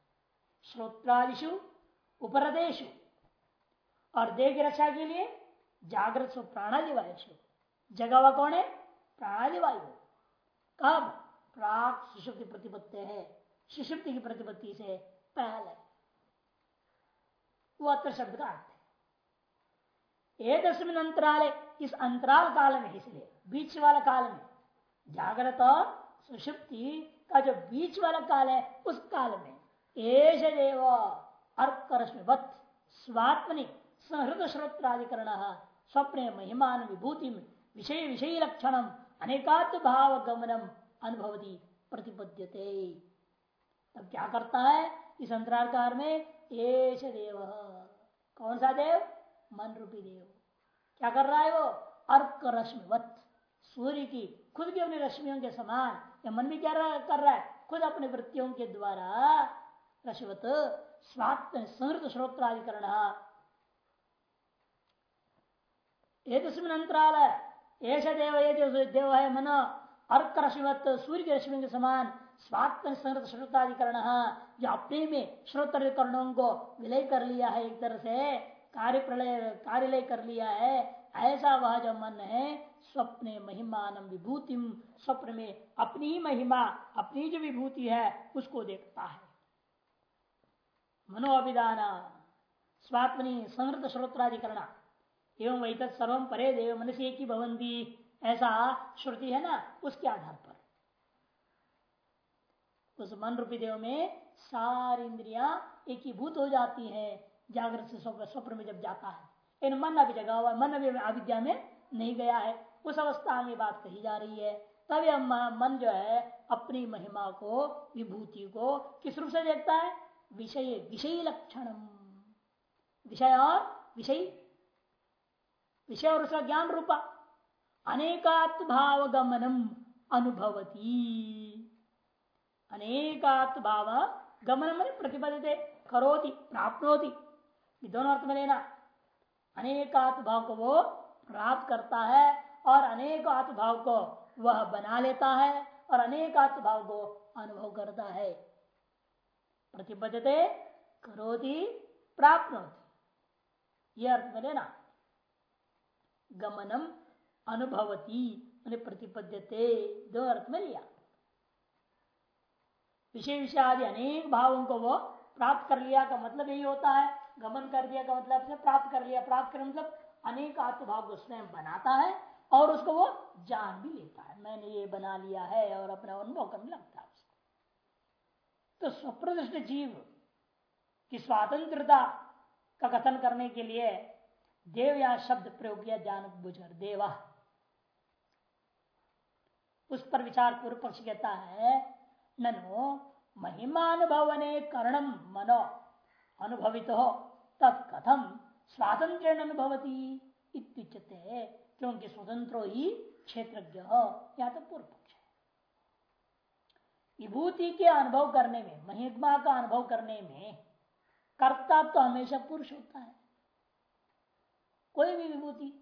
श्रोत्रादिशु उपरदेशु। और देह की रक्षा के लिए जागृत सु प्राणादि वायु जगा हुआ कौन है? प्राणादि वायु। कब? प्राक सुषुप्ति प्रतिपत्ति है। सुषुप्ति की प्रतिपत्ति से पहले। वो अत्र शब्द का एक अंतराल, इस अंतराल काल में, इसलिए, बीच वाला काल में, जागृत और सुषुप्ति का जो बीच वाला काल है, उस काल में एश देव, अर्करश्मिवत, स्वात्मनि सहृद श्रोत्राधिकरण स्वप्न महिमान विभूति विषय विषय लक्षण अनेकात्म भाव गमनम अनुभवती, प्रतिपद्यते। तब क्या करता है, इस अंतराकार में एश देव। कौन सा देव? मन रूपी देव क्या कर रहा है वो? अर्क रश्मिवत। सूर्य की खुद की अपनी रश्मियों के समान। या मन भी क्या कर रहा है? खुद अपने वृत्तियों के द्वारा। रश्वत स्वात्म संहृत श्रोत्राधिकरण। एक अंतराल ऐसा देव ये देव है मन। अर्क रश्मिवत, सूर्य के रश्मि के समान। स्वात्म संहृत श्रोताधिकरण जो अपने में श्रोतकरणों को विलय कर लिया है एक तरह से। कार्य प्रलय कार्यालय कर लिया है। ऐसा वह जो मन है, स्वप्ने महिमान विभूति, स्वप्न में अपनी महिमा, अपनी जो विभूति है, उसको देखता है। मनोअभिदान, स्वात्मनि संहृत श्रोत्राधिकरण, एवं वही सर्व परे देव मनसी एक ही भवंती ऐसा श्रुति है ना, उसके आधार पर। उस मन रूपी देव में सारी इंद्रिया एकीभूत हो जाती है। जागृत से स्वप्न में जब जाता है। इन मन अभी जगा हुआ मन अभी अविद्या में नहीं गया है। उस अवस्था में बात कही जा रही है। तब यह मन जो है, अपनी महिमा को, विभूति को किस रूप से देखता है? विषय विषय लक्षण विषय और विषय। विषय और उसका ज्ञान रूपा। अनेकात् भाव गमनम अनुभवती। अनेकात् भाव गमनम प्रतिपदते करोति, प्राप्नोति। दोनों अर्थ में लेना। अनेकात् भाव को वो प्राप्त करता है और अनेक आत्मभाव को वह बना लेता है और अनेक भाव को अनुभव करता है। प्रतिबद्धते करोति प्राप्त होती यह अर्थ में लेना। गमनम अनुभवती प्रतिपद्यते दो अर्थ में लिया। विषय विषय आदि अनेक भावों को वो प्राप्त कर लिया का मतलब यही होता है। गमन कर दिया का मतलब से प्राप्त कर लिया। प्राप्त कर मतलब अनेक आत्मभाव को स्वयं बनाता है और उसको वो जान भी लेता है। मैंने ये बना लिया है और अपना अनुभव करने लगता है उसको। तो स्वप्रदृष्ट जीव की स्वतंत्रता का कथन करने के लिए देव या शब्द प्रयोग किया ज्ञान बुझर देवा। उस पर विचार पूर्व पक्ष कहता है, ननो महिमानुभवने कर्णम मनो। अनुभवित हो तत्कथम स्वातंत्र अनुभवती क्योंकि स्वतंत्र ही क्षेत्रज्ञ या तो पूर्व पक्ष विभूति के अनुभव करने में, महिमा का अनुभव करने में, कर्ता तो हमेशा पुरुष होता है। कोई भी विभूति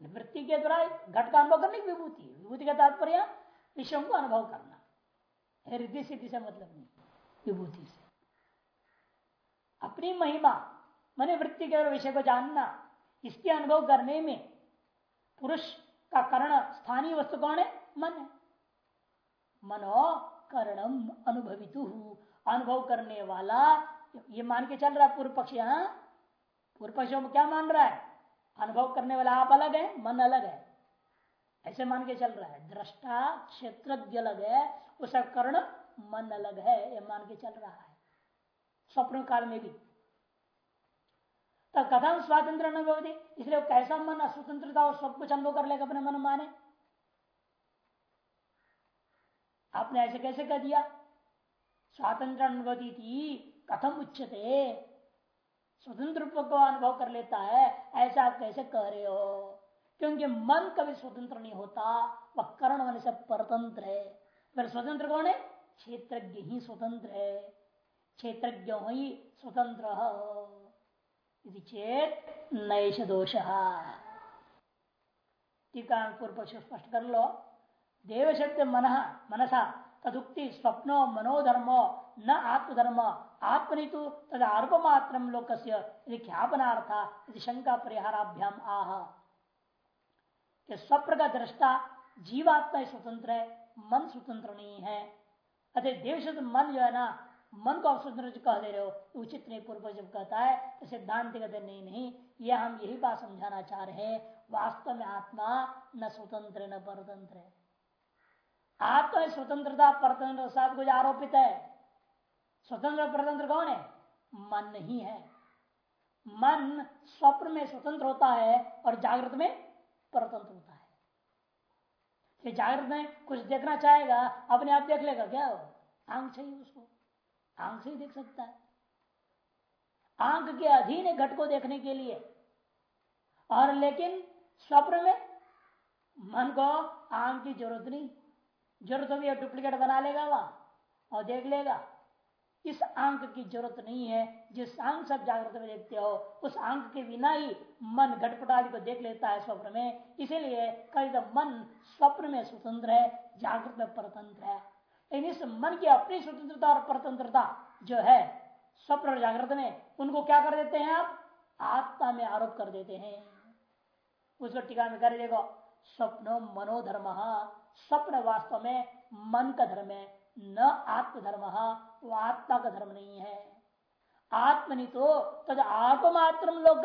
वृत्ति के द्वारा घट का अनुभव करने की विभूति विभूति का तात्पर्य विषयों को अनुभव करना। सिद्धि से मतलब नहीं, विभूति से। अपनी महिमा, मन वृत्ति के विषय को जानना, इसके अनुभव करने में पुरुष का कर्ण स्थानीय वस्तु कौन है? मन है। मनो कर्णम अनुभवितु। अनुभव करने वाला, ये मान के चल रहा है पूर्व पक्ष यहाँ पूर्व पक्षों क्या मान रहा है? अनुभव करने वाला आप अलग है, मन अलग है। ऐसे मान के चल रहा है। दृष्टा क्षेत्र अलग है उसका कर्ण मन अलग है, ये मान के चल रहा है। स्वप्न काल में भी। तो कथम स्वातंत्र अनुभव इसलिए कैसा मन, अस्वतंत्रता और सब कुछ अनुभव कर लेगा अपने मन माने। आपने ऐसे कैसे कह दिया? स्वातंत्र अनुभवती थी, कथम उच्चते स्वतंत्र को अनुभव कर लेता है, ऐसा आप कैसे कह रहे हो? क्योंकि मन कभी स्वतंत्र नहीं होता, वह कर्ण होने से परतंत्र है। फिर स्वतंत्र कौन है? क्षेत्रज्ञ ही स्वतंत्र है। क्षेत्रज्ञ ही स्वतंत्र चेत नैश दोष टीका पूर्व स्पष्ट कर लो। देव शब्द मन, मनसा, तदुक्ति, स्वप्नो, मनोधर्मो, न आत्मधर्म आत्मनि तो तद आरोपमात्र लोक से ख्यापनार्थ शंका परिहाराभ्याम आह। स्वप्न का दृष्टा, जीवात्मा स्वतंत्र है मन स्वतंत्र नहीं है अतः देव शब्द मन जो है ना मन को स्वतंत्र कह दे रहे हो उचित नहीं पूर्व जब कहता है तो सिद्धांत कहते नहीं नहीं, यह हम यही बात समझाना चाह रहे हैं, वास्तव में आत्मा न स्वतंत्र, न परतंत्र है। आत्मा तो स्वतंत्रता, परतंत्र साथ कुछ आरोपित है। स्वतंत्र परतंत्र कौन है? मन नहीं है। मन स्वप्न में स्वतंत्र होता है और जागृत में परतंत्र होता है। जागृत में कुछ देखना चाहेगा, अपने आप देख लेगा, क्या हो? आँख चाहिए उसको। आँख से देख सकता है। आँख के अधीन घट को देखने के लिए। और लेकिन स्वप्न में मन को आँख की ज़रूरत नहीं। ज़रूरत होगी डुप्लीकेट बना लेगा वहाँ और देख लेगा। इस अंक की ज़रूरत नहीं है। जिस अंक सब जागृत में देखते हो, उस अंक के बिना ही मन घटपटादि को देख लेता है स्वप्न में। इसीलिए कभी तो मन स्वप्न में स्वतंत्र है, जागृत में परतंत्र है। लेकिन इस मन की अपनी स्वतंत्रता और परतंत्रता जो है स्वप्न और जागृत में उनको क्या कर देते हैं आप? आत्मा में आरोप कर देते हैं। उसको टीका में कर देखो, स्वप्नो मनोधर्म, स्वप्न वास्तव में मन का धर्म है, न आत्मधर्म, वो आत्मा का धर्म नहीं है। आत्मनि तो तद आत्मात्र लोग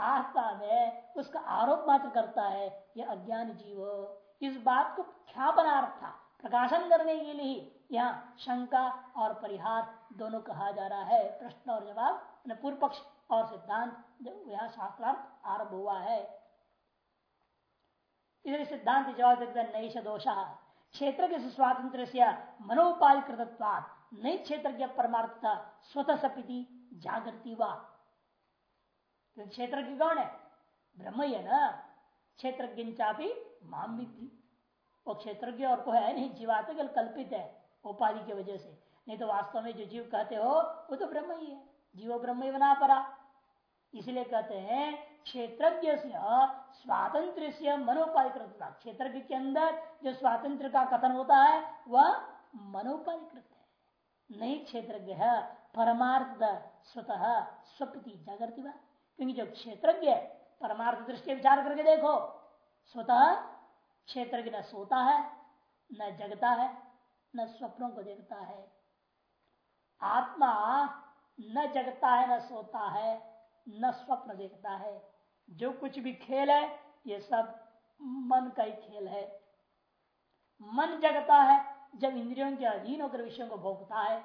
आत्मा में उसका आरोप मात्र करता है, यह अज्ञान जीव। इस बात को ख्यापनार्थ था प्रकाशन करने के लिए ही यहाँ शंका और परिहार दोनों कहा जा रहा है। प्रश्न और जवाब पूर्व पक्ष और सिद्धांत यहाँ शास्त्रार्थ आरंभ हुआ है। इधर सिद्धांत जवाब देते नैश दोषा। क्षेत्र के स्वातंत्र से मनोपाल कृतत्वाद नई क्षेत्र परमार्थता स्वतः सपिति जागृति वा। तो क्षेत्र की कौन है? ब्रह्म ही है ना। क्षेत्र चापी माम वो क्षेत्रज्ञ और को है नहीं, जीवात्मा कल्पित है उपाधि की वजह से। नहीं तो वास्तव में जो जीव कहते हो, वो तो ब्रह्म ही है। जीव ब्रह्म ही बना पड़ा। इसलिए कहते हैं, क्षेत्रज्ञ स्वातंत्र से मनोपाधिकृत क्षेत्र के अंदर जो स्वातंत्र का कथन होता है, वह मनोपाधिकृत है। नहीं क्षेत्रज्ञ है, परमार्थ स्वतः स्वप्रति जागृति क्योंकि जो क्षेत्रज्ञ परमार्थ दृष्टि विचार करके देखो, स्वतः क्षेत्र की न सोता है, न जगता है, न स्वप्नों को देखता है। आत्मा न जगता है, न सोता है, न स्वप्न देखता है। जो कुछ भी खेल है, ये सब मन का ही खेल है। मन जगता है, जब इंद्रियों के अधीन होकर विषयों को भोगता है।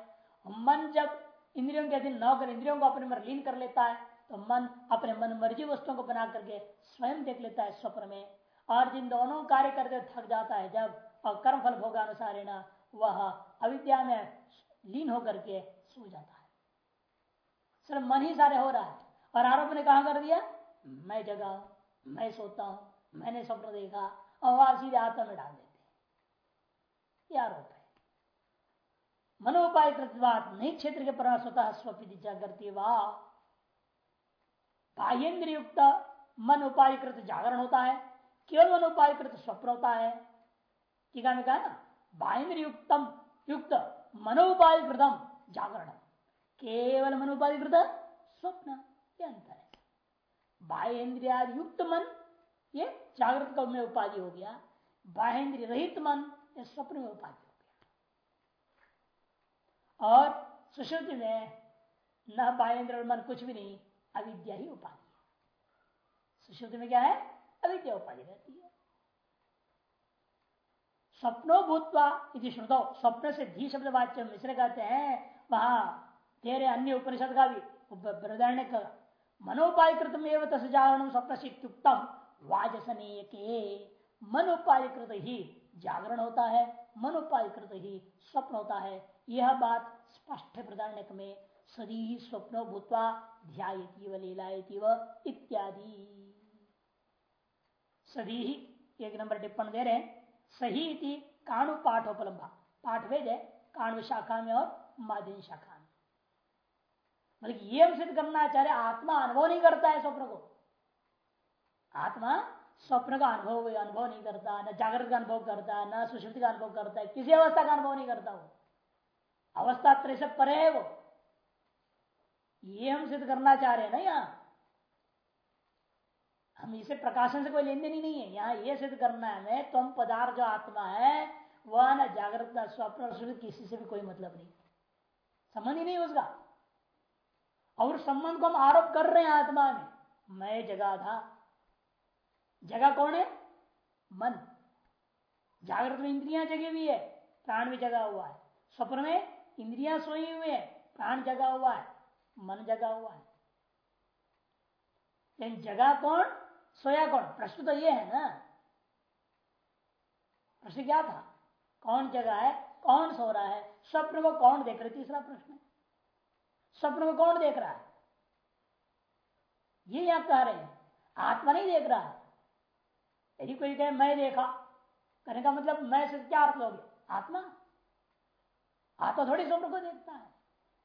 मन जब इंद्रियों के अधीन न होकर इंद्रियों को अपने में लीन कर लेता है तो मन अपने मन मर्ज़ी वस्तुओं को बना करके स्वयं देख लेता है स्वप्न में। और जिन दोनों कार्य करते थक जाता है, जब और कर्म फल भोगानुसार वह अविद्या में लीन होकर के सो जाता है। सिर्फ़ मन ही सारे हो रहा है। और आरोप ने कहा कर दिया, मैं जगा, मैं सोता हूँ, मैंने स्वप्न देखा, और वह सीधे आत्मा में डाल देते आरोप है। मनोपाय नहीं क्षेत्र के पर स्वतः स्वपित जागृति वाह। बाह्यन्द्र युक्त मन उपाधिकृत जागरण होता है। केवल मन उपाधिकृत स्वप्न होता है। टीका में कहा ना बाह्यन्द्र युक्तम, युक्त मनोपाधिकृतम जागरण। केवल मनोपाधिकृत स्वप्न, ये अंतर है। बाह्य युक्त मन, ये जागृत में उपाधि हो गया। बाहेन्द्रिय रहित मन, ये स्वप्न में उपाधि हो गया। और सुश्रुति में, न बाहेन्द्र मन कुछ भी नहीं, अविद्या ही उपाधि है। सुश्रुति में क्या है? अविद्या उपाधि रहती है? स्वप्नो भूतवा यदि श्रुतो। स्वप्न से धी शब्द वाच्य मिश्र कहते हैं, वहाँ तेरे अन्य उपनिषद का भी बृदारण्य का। मनोपाधिकृत एवं तजागरण स्वप्न से युक्तम वाजसनीय के मनोपाधिकृत ही जागरण होता है मनोपाधिकृत ही स्वप्न होता है। यह बात स्पष्ट प्रदान में, सदी स्वप्नो भूतवा ध्यायती लीलायती व इत्यादि। सदी ही एक नंबर टिप्पण दे रहे हैं। सही इति काणु पाठोपलम्बा पाठ वेद है, काणु शाखा में और माध्यम शाखा में। मतलब ये हम सिद्ध करना चाह रहे आत्मा अनुभव नहीं करता है स्वप्न को। आत्मा स्वप्न का अनुभव अनुभव नहीं करता, न जागृत का अनुभव करता, न सुश्रुति का अनुभव करता है, किसी अवस्था का अनुभव नहीं करता वो। अवस्था से परे है वो। ये हम सिद्ध करना चाह रहे हैं ना यहाँ। हम इसे प्रकाशन से कोई लेन देन ही नहीं है। यहाँ ये सिद्ध करना है तुम पदार्थ जो आत्मा है, वह न जागृत, न स्वप्न किसी से भी कोई मतलब नहीं। संबंध ही नहीं उसका। और संबंध को हम आरोप कर रहे हैं आत्मा में। मैं जगा था। जगह कौन है? मन। जागृत में इंद्रियाँ जगी हुई है, प्राण भी जगा हुआ है। स्वप्न में इंद्रियाँ सोई हुई है, प्राण जगा हुआ है, मन जगा हुआ है। लेकिन जगह कौन? सोया कौन प्रश्न तो ये है ना। प्रश्न क्या था? कौन जगह है? कौन सो रहा है? स्वप्न को कौन देख रहा है? तीसरा प्रश्न स्वप्न को कौन देख रहा है? ये यहाँ कह रहे हैं। आत्मा नहीं देख रहा। है यदि कोई कहे, मैं देखा, कहने का मतलब मैं से क्या अर्थ लोगे? आत्मा? आत्मा थोड़ी स्वप्न को देखता है।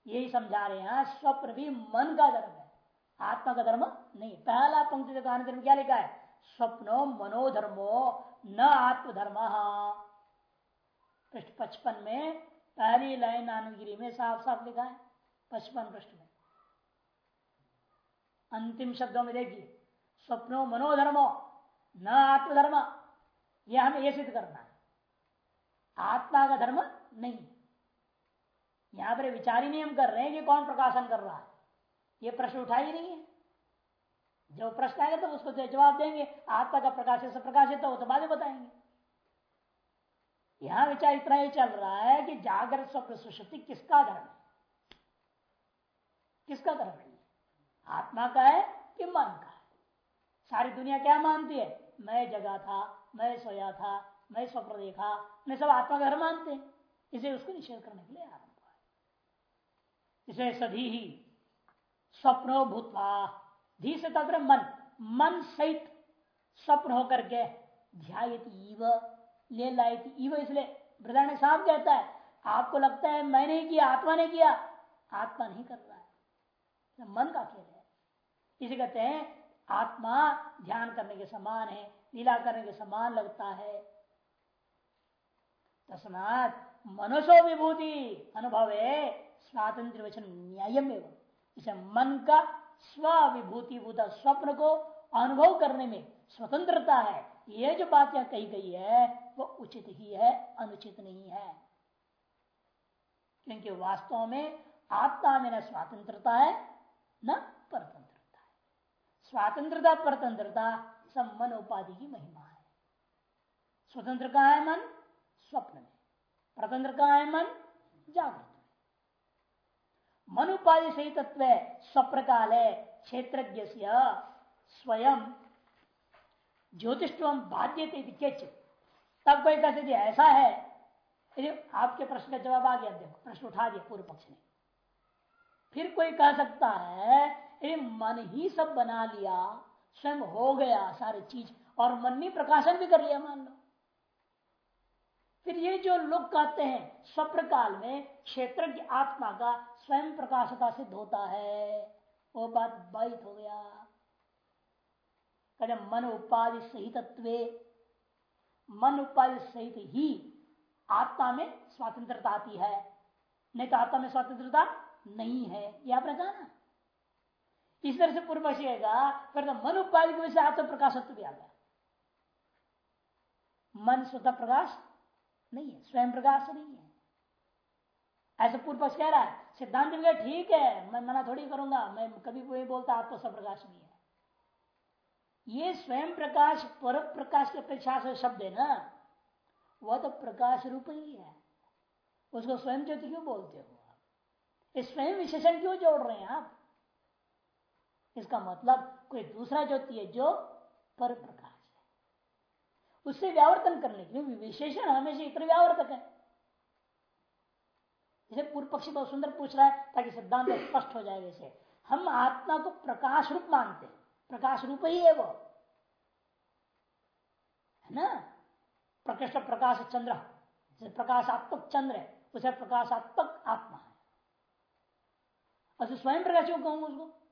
यही समझा रहे हैं स्वप्न भी मन का धर्म आत्मा का धर्म नहीं, पहला पंक्ति जो धर्म क्या लिखा है? स्वप्नो मनोधर्मो न आत्मधर्म। पृष्ठ पचपन में, पहली लाइन अनुगिरी में साफ़ साफ़ लिखा है, पचपन पृष्ठ में। अंतिम शब्दों में देखिए, स्वप्नो मनोधर्मो न आत्मधर्म यह हमें यह सिद्ध करना है। आत्मा का धर्म नहीं। यहाँ पर विचार ही नहीं हम कर रहे हैं कि कौन प्रकाशन कर रहा है। ये प्रश्न उठा ही नहीं है। जो प्रश्न आएगा तो उसको जवाब देंगे। आत्मा का प्रकाश से प्रकाशित हो तो बाद में बताएँगे। यहाँ विचार इतना ही चल रहा है कि जागृत स्वप्न सुशक्ति किसका धर्म है? किसका धर्म है? आत्मा का है कि मन का है? सारी दुनिया क्या मानती है? मैं जगा था, मैं सोया था, मैं स्वप्न देखा मैं सब आत्मा का धर्म मानते हैं। इसे उसको निषेध करने के लिए आरंभ हुआ इसे सभी ही स्वप्नो भूतवा धी से तत्र मन मन सहित स्वप्न होकर के ले इसलिए प्रधान साहब कहता है, आपको लगता है मैंने किया, आत्मा ने किया, आत्मा नहीं कर रहा है। मन का खेल है। इसे कहते हैं, आत्मा ध्यान करने के समान है, लीला करने के समान लगता है। तस्मात मनुष्यो विभूति, अनुभव है स्वातंत्र वचन न्यायम एवं। इसे मन का स्विभूति भूत स्वप्न को अनुभव करने में स्वतंत्रता है। ये जो बात यहाँ कही गई है, वो उचित ही है, अनुचित नहीं है। क्योंकि वास्तव में आत्मा में न स्वतंत्रता है, न परतंत्रता है। स्वतंत्रता, परतंत्रता सब मन उपाधि की महिमा है। स्वतंत्र कहा है मन? स्वप्न में। परतंत्र का है मन? जागृत मन उपाधि सही तत्व स्वप्र काल है क्षेत्र स्वयं ज्योतिषम बाध्य तब कोई कहते थे ऐसा है? यदि आपके प्रश्न का जवाब आ गया, देखो, प्रश्न उठा दिया पूर्व पक्ष ने। फिर कोई कह सकता है ये मन ही सब बना लिया, स्वयं हो गया सारी चीज़, और मन ने प्रकाशन भी कर लिया, मान लो। फिर ये जो लोग कहते हैं स्वप्र काल में क्षेत्र की आत्मा का स्वयं प्रकाशता सिद्ध होता है। वो बात बाधित हो गया। कहते मन उपाधि सहित मन उपाधि सहित ही आत्मा में स्वतंत्रता आती है। नहीं तो आत्मा में स्वतंत्रता नहीं है। यह आपने कहा ना इस तरह से पूर्व बचेगा फिर तो मन उपाधि की वजह से आत्म प्रकाशत्व भी आ गया। मन स्वतः प्रकाश नहीं है, स्वयं प्रकाश नहीं है। ऐसा पूर्व पक्ष कह रहा है, सिद्धांत में ठीक है, मैं मना थोड़ी करूँगा, मैं कभी कोई बोलता, आपको सब प्रकाश नहीं है। ये स्वयं प्रकाश पर प्रकाश की अपेक्षा से शब्द है ना, वह तो प्रकाश रूप ही है। उसको स्वयं ज्योति क्यों बोलते हो आप? स्वयं विशेषण क्यों जोड़ रहे हैं आप? इसका मतलब कोई दूसरा ज्योति है जो पर प्रकाश उससे व्यावर्तन करने के लिए। विशेषण हमेशा इतर व्यावर्तक है। जैसे पूर्व पक्षी बहुत सुंदर पूछ रहा है, ताकि सिद्धांत स्पष्ट हो जाए वैसे। हम आत्मा को प्रकाश रूप मानते हैं। प्रकाश रूप ही है वो। है ना? प्रकृष्ट प्रकाश चंद्र। प्रकाशात्मक चंद्र है, उसे प्रकाशात्मक आत्मा है। और स्वयं प्रकाश कहूँगा उसको?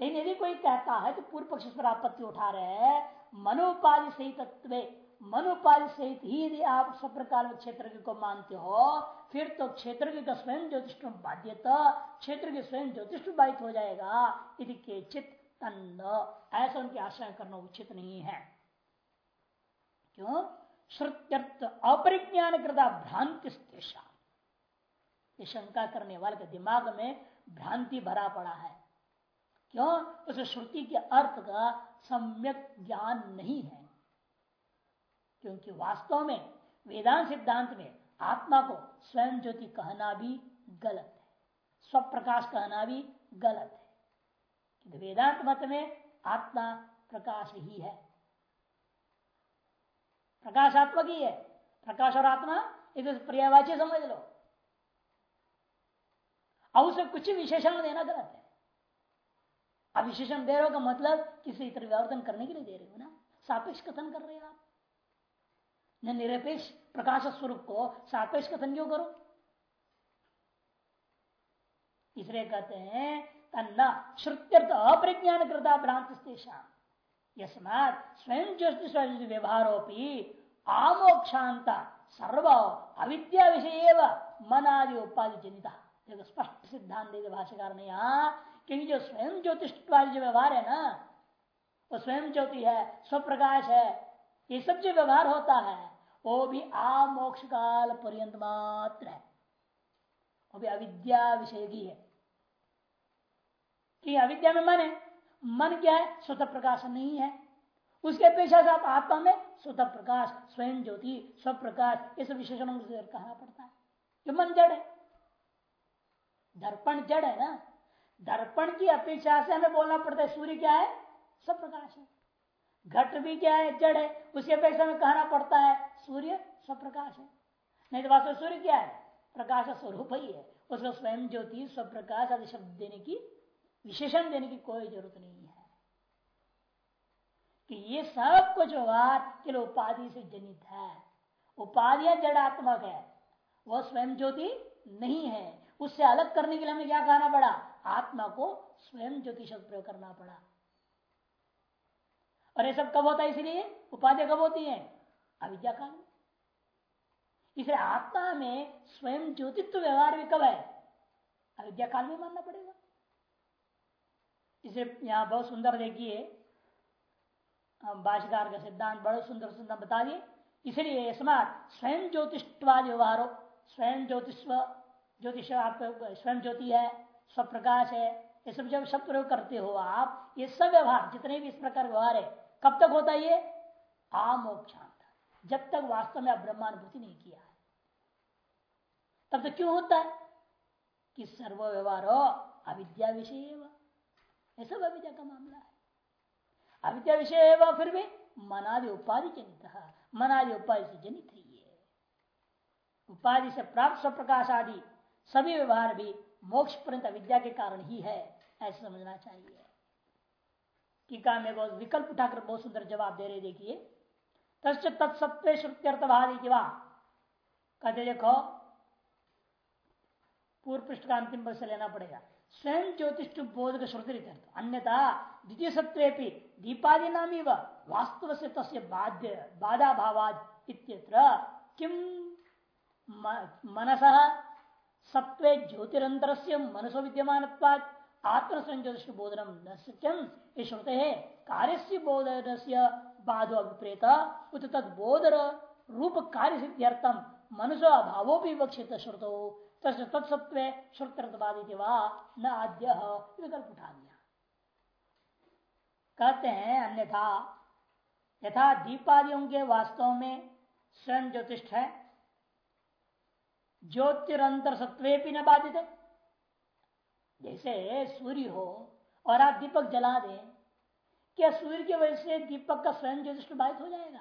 लेकिन यदि कोई कहता है तो पूर्व पक्ष पर आपत्ति उठा रहे हैं। मनोपाधि सहित मनोपाधि सहित ही यदि आप स्वप्रकाल में क्षेत्र को मानते हो, फिर तो क्षेत्र का स्वयं ज्योतिष बाध्यता क्षेत्र के स्वयं ज्योतिष बाधित हो जाएगा यदि के तन्न। ऐसा उनकी आशा करना उचित नहीं है। क्यों? श्रुत्यर्थ अपरिज्ञान कृता भ्रांति शंका करने वाले के दिमाग में भ्रांति भरा पड़ा है। क्यों? उस श्रुति के अर्थ का सम्यक ज्ञान नहीं है। क्योंकि वास्तव में वेदांत सिद्धांत में आत्मा को स्वयं ज्योति कहना भी गलत है। स्वप्रकाश कहना भी गलत है। वेदांत मत में आत्मा प्रकाश ही है। प्रकाशात्मक ही है। प्रकाश और आत्मा इसे पर्यावाची समझ लो। अब उसे कुछ विशेषण देना गलत है। अब विशेषण दे रहे हो का मतलब किसी तरह व्यावर्तन करने के लिए दे रहे हो ना? सापेक्ष कथन कर रहे हो आप। निरपेक्ष प्रकाश स्वरूप को सापेक्ष कथन क्यों करो? इसलिए कहते हैं, तन्ना श्रुत्यर्थ अप्रज्ञान कृता भ्रांत यस्मात स्वयं ज्योति व्यवहारोपी आमोक्षांता सर्व अविद्या विषय मन उपाधि जनिता स्पष्ट सिद्धांत भाष्यकार ने यहाँ क्योंकि जो स्वयं ज्योतिष वाली जो व्यवहार है ना, वो स्वयं ज्योति है, स्वप्रकाश है, ये सब जो व्यवहार होता है, वो भी आमोक्ष काल पर्यंत मात्र है। वो भी अविद्या विषय की है। कि अविद्या में मन है। मन क्या है? स्वतः प्रकाश नहीं है। उसके अपेक्षा से आप आत्मा में स्वतः प्रकाश, स्वयं ज्योति स्वप्रकाश इस विशेषणों से कहना पड़ता है? जो मन जड़ है। दर्पण जड़ है ना दर्पण की अपेक्षा से हमें बोलना पड़ता है, सूर्य क्या है? सब प्रकाश है। घट भी क्या है? जड़ है। उसकी अपेक्षा में कहना पड़ता है, सूर्य स्वप्रकाश है। नहीं तो वास्तव सूर्य क्या है? प्रकाश स्वरूप ही है। उसको स्वयं ज्योति स्वप्रकाश आदि शब्द देने की, विशेषण देने की कोई ज़रूरत नहीं है। कि ये सब कुछ व्यवहार केवल उपाधि से जनित है। उपाधियाँ जड़ात्मक है। वह स्वयं ज्योति नहीं है। उससे अलग करने के लिए हमें क्या कहना पड़ा? आत्मा को स्वयं ज्योतिष प्रयोग करना पड़ा। और ये सब कब होता है इसलिए? उपाधि कब होती है? अविद्या काल इसलिए आत्मा में स्वयं ज्योतित्व व्यवहार भी कब है? अविद्या काल में मानना पड़ेगा। इसे यहाँ बहुत सुंदर देखिए। भाषाकार का सिद्धांत बड़े सुंदर सुंदर बता दिए। इसलिए स्मार्ट स्वयं ज्योतिषवाद व्यवहार, स्वयं ज्योतिष ज्योतिष आप, स्वयं ज्योति है। स्वप्रकाश है, ये सब जब शब्द प्रयोग करते हो आप, ये सब व्यवहार, जितने भी इस प्रकार व्यवहार है, कब तक होता है ये? आमोक्षांत। जब तक वास्तव में आप ब्रह्मानुभूति नहीं किया है। तब तक क्यों होता है? कि सर्व व्यवहार हो, अविद्या विषय ये सब अविद्या का मामला है। अविद्या विषय फिर भी मनादि उपाधि जनित मनादि उपाधि से जनित है ये। उपाधि से प्राप्त स्वप्रकाश आदि, सभी व्यवहार भी मोक्ष पर्यंत अविद्या के कारण ही है, ऐसे समझना चाहिए। टीका में बहुत विकल्प उठाकर बहुत सुंदर जवाब दे रहे देखिए। तस् तत्सत्व श्रुत्यर्थवादी की कहते देखो, पूर्व पृष्ठ का अंतिम वर्ष लेना पड़ेगा। स्वयं ज्योतिष बोध का श्रुति अन्यथा द्वितीय सत्वे दीपादि नाम वास्तव से तस्य बाध्य बाधा भावाद इत्यत्र किम मनस सत्वे ज्योतिरंतर से मनसो विद्यमान आत्म संज्योतिष बोधनम न सक्यम ये श्रुते है कार्य से बोधन से बाधो अभिप्रेत उत तद रूप कार्य सिद्ध्यर्थम मनुष्य अभावो भी विवक्षित श्रुतो तत्सत्व श्रुतबाधित न आद्य विकल्प उठा दिया कहते हैं अन्यथा, यथा दीपादियों के वास्तव में स्वयं ज्योतिष है ज्योतिरंतर सत्वे भी न बाधित। है जैसे सूर्य हो और आप दीपक जला दें, क्या सूर्य की वजह से दीपक का स्वयं ज्योतिष बाधित हो जाएगा?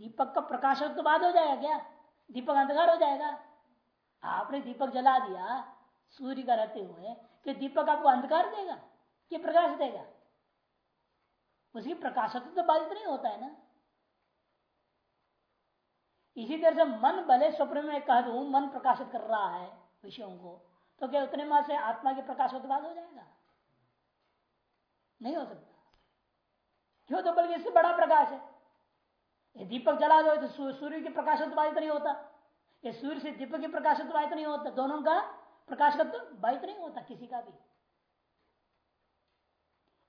दीपक का प्रकाश तो बाद हो जाएगा क्या? दीपक अंधकार हो जाएगा। आपने दीपक जला दिया, सूर्य का रहते हुए कि दीपक आपको अंधकार देगा? कि प्रकाश देगा? उसकी प्रकाश तो बाधित नहीं होता है ना? इसी तरह से मन भले स्वप्न में कह दू मन प्रकाशित कर रहा है विषयों को तो क्या उतने मास से आत्मा के प्रकाश उत्पाद हो जाएगा? नहीं हो सकता। क्यों? तो बल्कि इससे बड़ा प्रकाश है। ये दीपक जला दो तो सूर्य के प्रकाश उत्पादित नहीं होता। ये सूर्य से दीपक के प्रकाश उत्पादित नहीं होता। दोनों का प्रकाश तो बाधित नहीं होता किसी का भी।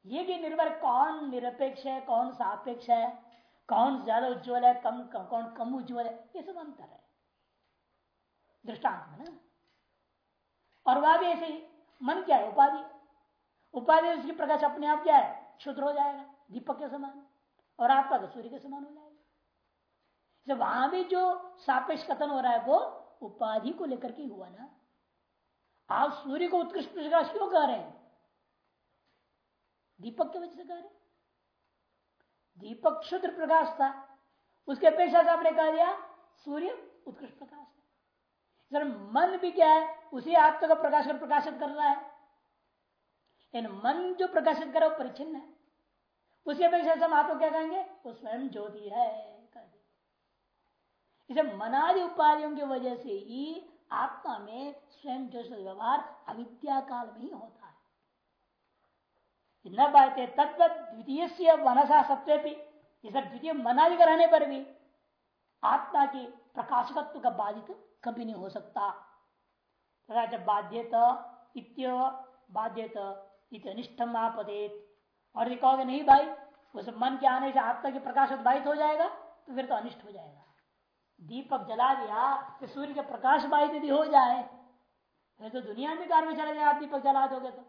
ये भी निर्भर कौन निरपेक्ष है, कौन सापेक्ष है कौन ज़्यादा उज्जवल है, कम कौन कम उज्जवल है? ये सब अंतर है। दृष्टांत में ना। और वह भी ऐसे ही, मन क्या है? उपाधि। उपाधि उसकी प्रकाश अपने आप क्या है? क्षुद्र हो जाएगा, दीपक के समान। और आपका तो सूर्य के समान हो जाएगा। जब वहाँ भी जो सापेक्ष कथन हो रहा है, वो उपाधि को लेकर के हुआ ना। आप सूर्य को उत्कृष्ट प्रकाश क्यों कह रहे हैं? दीपक के वजह से कह रहे दीपक शुद्ध प्रकाश था। उसके अपेक्षा से आपने कह दिया, सूर्य उत्कृष्ट प्रकाश है। मन भी क्या है, उसी आत्मा का प्रकाश कर प्रकाशित कर रहा है। लेकिन मन जो प्रकाशित करे वो परिचिन है। उसी अपेक्षा से हम आपको क्या कहेंगे, वो स्वयं ज्योति है इसे मनादि उपाधियों की वजह से ही आत्मा में स्वयं ज्योति व्यवहार अविद्या काल में ही होता न बात तत्व द्वितीय से मनसा सत्व भी द्वितीय मनादि का रहने पर भी आत्मा के प्रकाशकत्व का बाधित कभी नहीं हो सकता। तथा जब बाध्यत इत्य, बाध्यत अनिष्टम आपदेत और ये कहोगे, नहीं भाई, उस मन के आने से आत्मा के प्रकाश बाधित हो जाएगा तो फिर तो अनिष्ट हो जाएगा। दीपक जला दिया कि सूर्य के प्रकाश बाधित यदि हो जाए, फिर तो दुनिया में कार में चला जाए आप दीपक जला दोगे तो।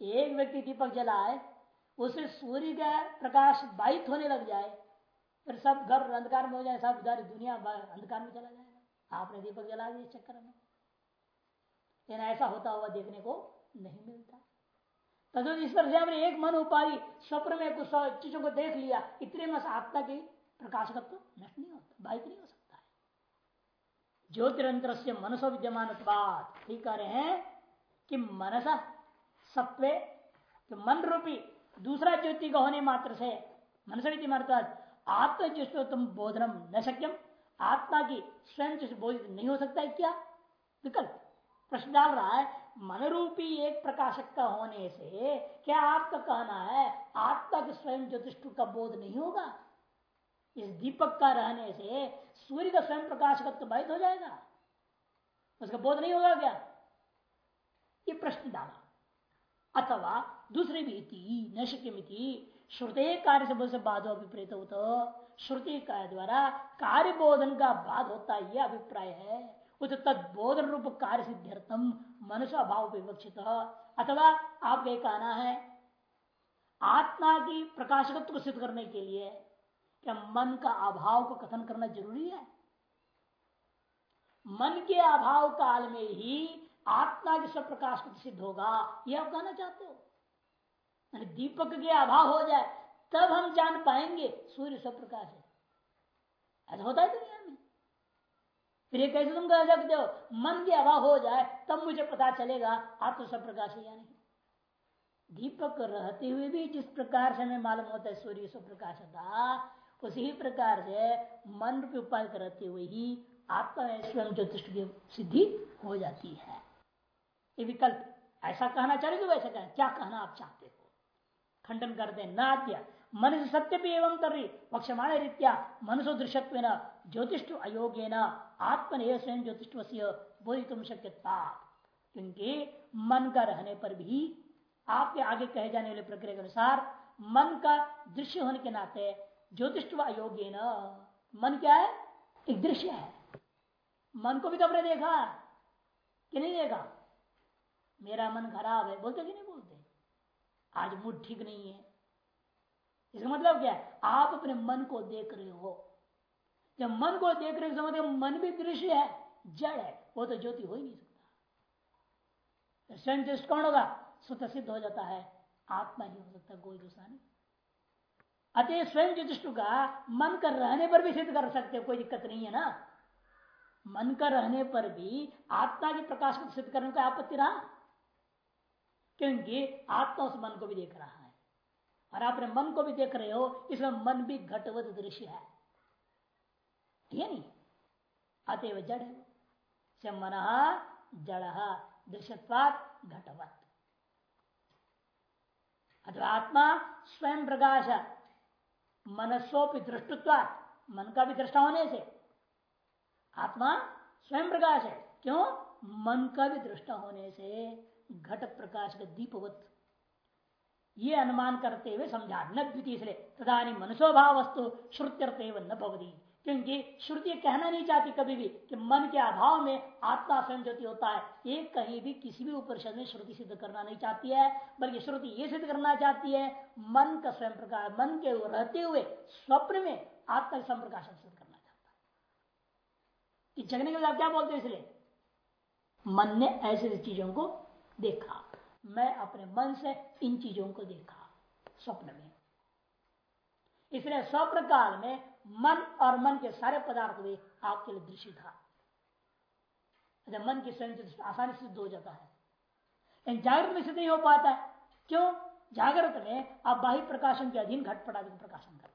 एक व्यक्ति दीपक जलाए, उसे सूर्य का प्रकाश बाधित होने लग जाए, फिर सब घर अंधकार में हो जाए, सब दुनिया अंधकार में चला जाएगा आपने दीपक जला दिए चक्कर में। लेकिन ऐसा होता हुआ देखने को नहीं मिलता। तथा इस पर से आपने एक मन उपाधि, स्वप्न में कुछ चीज़ों को देख लिया। इतने में आत्मा की प्रकाशकत्व तो नष्ट नहीं होता बाधित नहीं हो सकता है। ज्योतिरंतर से मनसो विद्यमान ठीक कह रहे हैं कि मनसा सत्वे तो मन रूपी दूसरा ज्योति का होने मात्र से मनसा विद्यमान आत्म तुम बोधनम न सक्यम आत्मा की स्वयं बोधित नहीं हो सकता है क्या? विकल्प। प्रश्न डाल रहा है, मनरूपी एक प्रकाशक का होने से क्या आपका कहना है, आत्मा के स्वयं ज्योतिष का बोध नहीं होगा? इस दीपक का रहने से सूर्य का स्वयं प्रकाशकत्व बाधित हो जाएगा। उसका बोध नहीं होगा क्या? ये प्रश्न डाला। अथवा दूसरी भी थी नशक्यमिति श्रुते कार्य से बोल से बाधो अभिप्रेत हो तो श्रुति का द्वारा कार्य बोधन का बाध होता है यह अभिप्राय है। उत तदबोधन रूप कार्य सिद्ध्यर्थम मनुष्य अभाव विवक्षित। अथवा आप ये कहना है, आत्मा की प्रकाशकत्व को सिद्ध करने के लिए क्या मन का अभाव को कथन करना ज़रूरी है? मन के अभाव काल में ही आत्मा के सब प्रकाश सिद्ध होगा, यह आप कहना चाहते हो? दीपक के अभाव हो जाए, तब हम जान पाएँगे सूर्य सब प्रकाश है। ऐसा होता है दुनिया में। फिर ये कैसे तुम कह सकते हो? मन के अभाव हो जाए, तब मुझे पता चलेगा, आप तो प्रकाश है या नहीं। दीपक रहते हुए भी जिस प्रकार से हमें मालूम होता है सूर्य सब प्रकाश था उसी प्रकार से मन रूपी उपाय करते हुए ही आत्मा स्वयं ज्योतिष की सिद्धि हो जाती है। ये विकल्प। ऐसा कहना चाह रहे तो वैसा कहना क्या कहना आप चाहते हो? खंडन कर दे। करते नाद्य। मनुष्य सत्य भी एवं कर रही पक्षमाण रीत्या मनुष्य दृश्यत्व ज्योतिष अयोग्य न आत्मन स्वयं ज्योतिष बोधित शक्यता क्योंकि मन का रहने पर भी आपके आगे कहे जाने वाले प्रक्रिया के अनुसार मन का दृश्य होने के नाते ज्योतिष अयोग्य न मन क्या है? एक दृश्य है। मन को भी तो आपने देखा। कि नहीं देखा? मेरा मन खराब है। बोलते कि नहीं बोलते? आज मूड ठीक नहीं है। इसका मतलब क्या है? आप अपने मन को देख रहे हो। जब मन को देख रहे हो मतलब मन भी दृश्य है, जड़ है। वो तो ज्योति हो ही नहीं सकता। स्वयं दृष्ट कौन होगा? स्वतः सिद्ध हो जाता है। आत्मा ही हो सकता कोई दूसरा नहीं अतः स्वयं ज्योतिष का मन कर रहने पर भी सिद्ध कर सकते कोई दिक्कत नहीं है ना? मन का रहने पर भी आत्मा के प्रकाश को सिद्ध करने का आपत्ति रहा। क्योंकि आत्मा उस मन को भी देख रहा है। और आप अपने मन को भी देख रहे हो, इसमें मन भी घटवत दृश्य है। ये नहीं अतएव जड़ से मन जड़ दृश्यवाद घटवत। अथवा आत्मा स्वयं प्रकाश मनस्ोपि दृष्टत्व मन का भी दृष्टा होने से। आत्मा स्वयं प्रकाश है, क्यों? मन का भी दृष्टा होने से। घट प्रकाश का दीपवत। ये अनुमान करते हुए समझा, न द्वितीय इसलिए, तदानी मनसोभाव वस्तु श्रुत्यर्थ न भवती। क्योंकि श्रुति कहना नहीं चाहती कभी भी कि मन के अभाव में आत्मा स्वयं ज्योति होता है। ये कहीं भी किसी भी उपनिषद में श्रुति सिद्ध करना नहीं चाहती है, बल्कि श्रुति ये सिद्ध करना चाहती है, मन का स्वयं प्रकाश, मन के रहते हुए स्वप्न में आत्मा स्वयं प्रकाश सिद्ध करना चाहता है। कि जगने के बाद क्या बोलते हैं इसलिए? मन ने ऐसे चीज़ों को देखा। मैं अपने मन से इन चीज़ों को देखा, स्वप्न में। इसलिए स्वप्न काल में मन और मन के सारे पदार्थ भी आपके लिए दृश्य था। मन की स्वयं आसानी से सिद्ध हो जाता है। जागृत में सिद्ध नहीं हो पाता है। क्यों? जागृत में आप बाह्य प्रकाशन के अधीन घटपट आदि प्रकाशन कर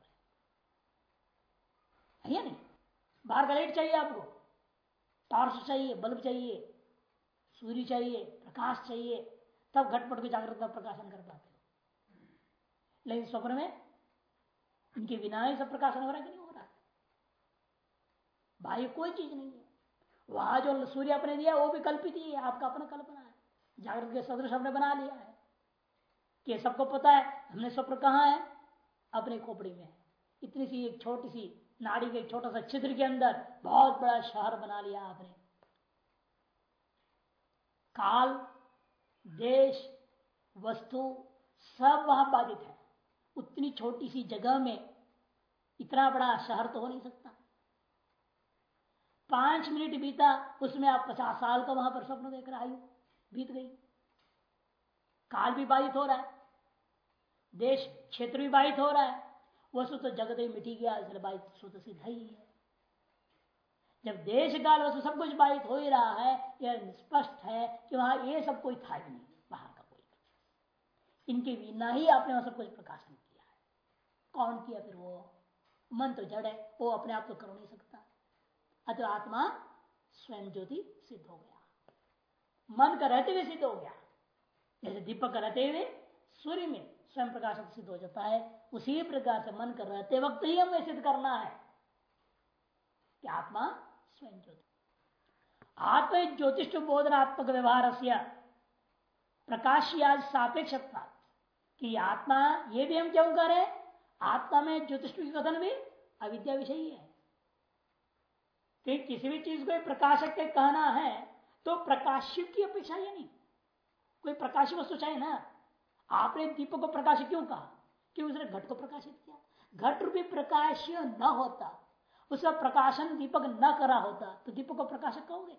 रहे हैं नहीं? बाहर का लाइट चाहिए आपको। टॉर्च चाहिए, बल्ब चाहिए सूर्य चाहिए, प्रकाश चाहिए, तब घटपट को जागृत का प्रकाशन कर पाते हो। लेकिन स्वप्न में इनके बिना ही सब प्रकाशन हो रहा है कि नहीं हो रहा बाह्य कोई चीज़ नहीं है। वहाँ जो सूर्य अपने दिया, वो भी कल्पित ही है, आपका अपना कल्पना है। जागृत के सदृश हमने बना लिया है। कि सबको पता है, हमने स्वप्न कहा है? अपने खोपड़ी में इतनी सी एक छोटी सी नाड़ी के छोटा सा छिद्र के अंदर बहुत बड़ा शहर बना लिया आपने। काल, देश, वस्तु, सब वहाँ बाधित है। उतनी छोटी सी जगह में इतना बड़ा शहर तो हो नहीं सकता। पाँच मिनट बीता, उसमें आप पचास साल का वहाँ पर स्वप्न देख रहे आयु बीत गई। काल भी बाधित हो रहा है, देश क्षेत्र भी बाधित हो रहा है। वस्तु तो जगत ही मिटी गया इसलिए बाधित स्वतः सिद्ध ही है। जब देश काल वस्तु सब कुछ बाधित हो ही रहा है, यह स्पष्ट है कि वहाँ ये सब कोई था ही नहीं बाहर का कोई इनके बिना ही आपने वहाँ सब कुछ प्रकाशन किया है। कौन किया फिर वो? मन तो जड़ है, वो अपने आप तो कर नहीं सकता। अतः आत्मा स्वयं ज्योति सिद्ध हो गया। मन का रहते हुए सिद्ध हो गया। जैसे दीपक का रहते हुए सूर्य में स्वयं प्रकाशक सिद्ध हो जाता है, उसी प्रकार से मन कर रहते वक्त ही हमें सिद्ध करना है। कि आत्मा स्वयं ज्योति आत्म ज्योतिष बोधनात्मक व्यवहार से प्रकाशिया सापेक्ष कि आत्मा ये भी हम क्यों करें आत्मा में ज्योतिष की कथन भी अविद्या विषय है। कि किसी भी चीज़ को प्रकाशक के कहना है तो प्रकाश्य की अपेक्षा ही नहीं। कोई प्रकाश वस्तु चाहे ना, आपने दीपक को प्रकाशित क्यों कहा? कि उसने घट को प्रकाशित किया। घट रूपी प्रकाश न होता। उसका प्रकाशन दीपक न करा होता तो दीपक को प्रकाशक कहोगे?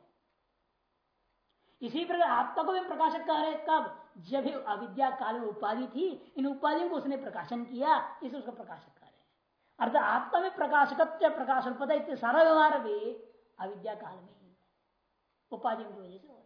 इसी प्रकार आत्मा को भी प्रकाशक कह रहे कब? जब अविद्या काल में उपाधि थी, इन उपाधियों को उसने प्रकाशन किया, इसे उसका प्रकाशक कह रहे अर्थात आत्मा में प्रकाशकत्व प्रकाशन पता इतने सारा व्यवहार भी अविद्या काल में ही उपाधियों की वजह से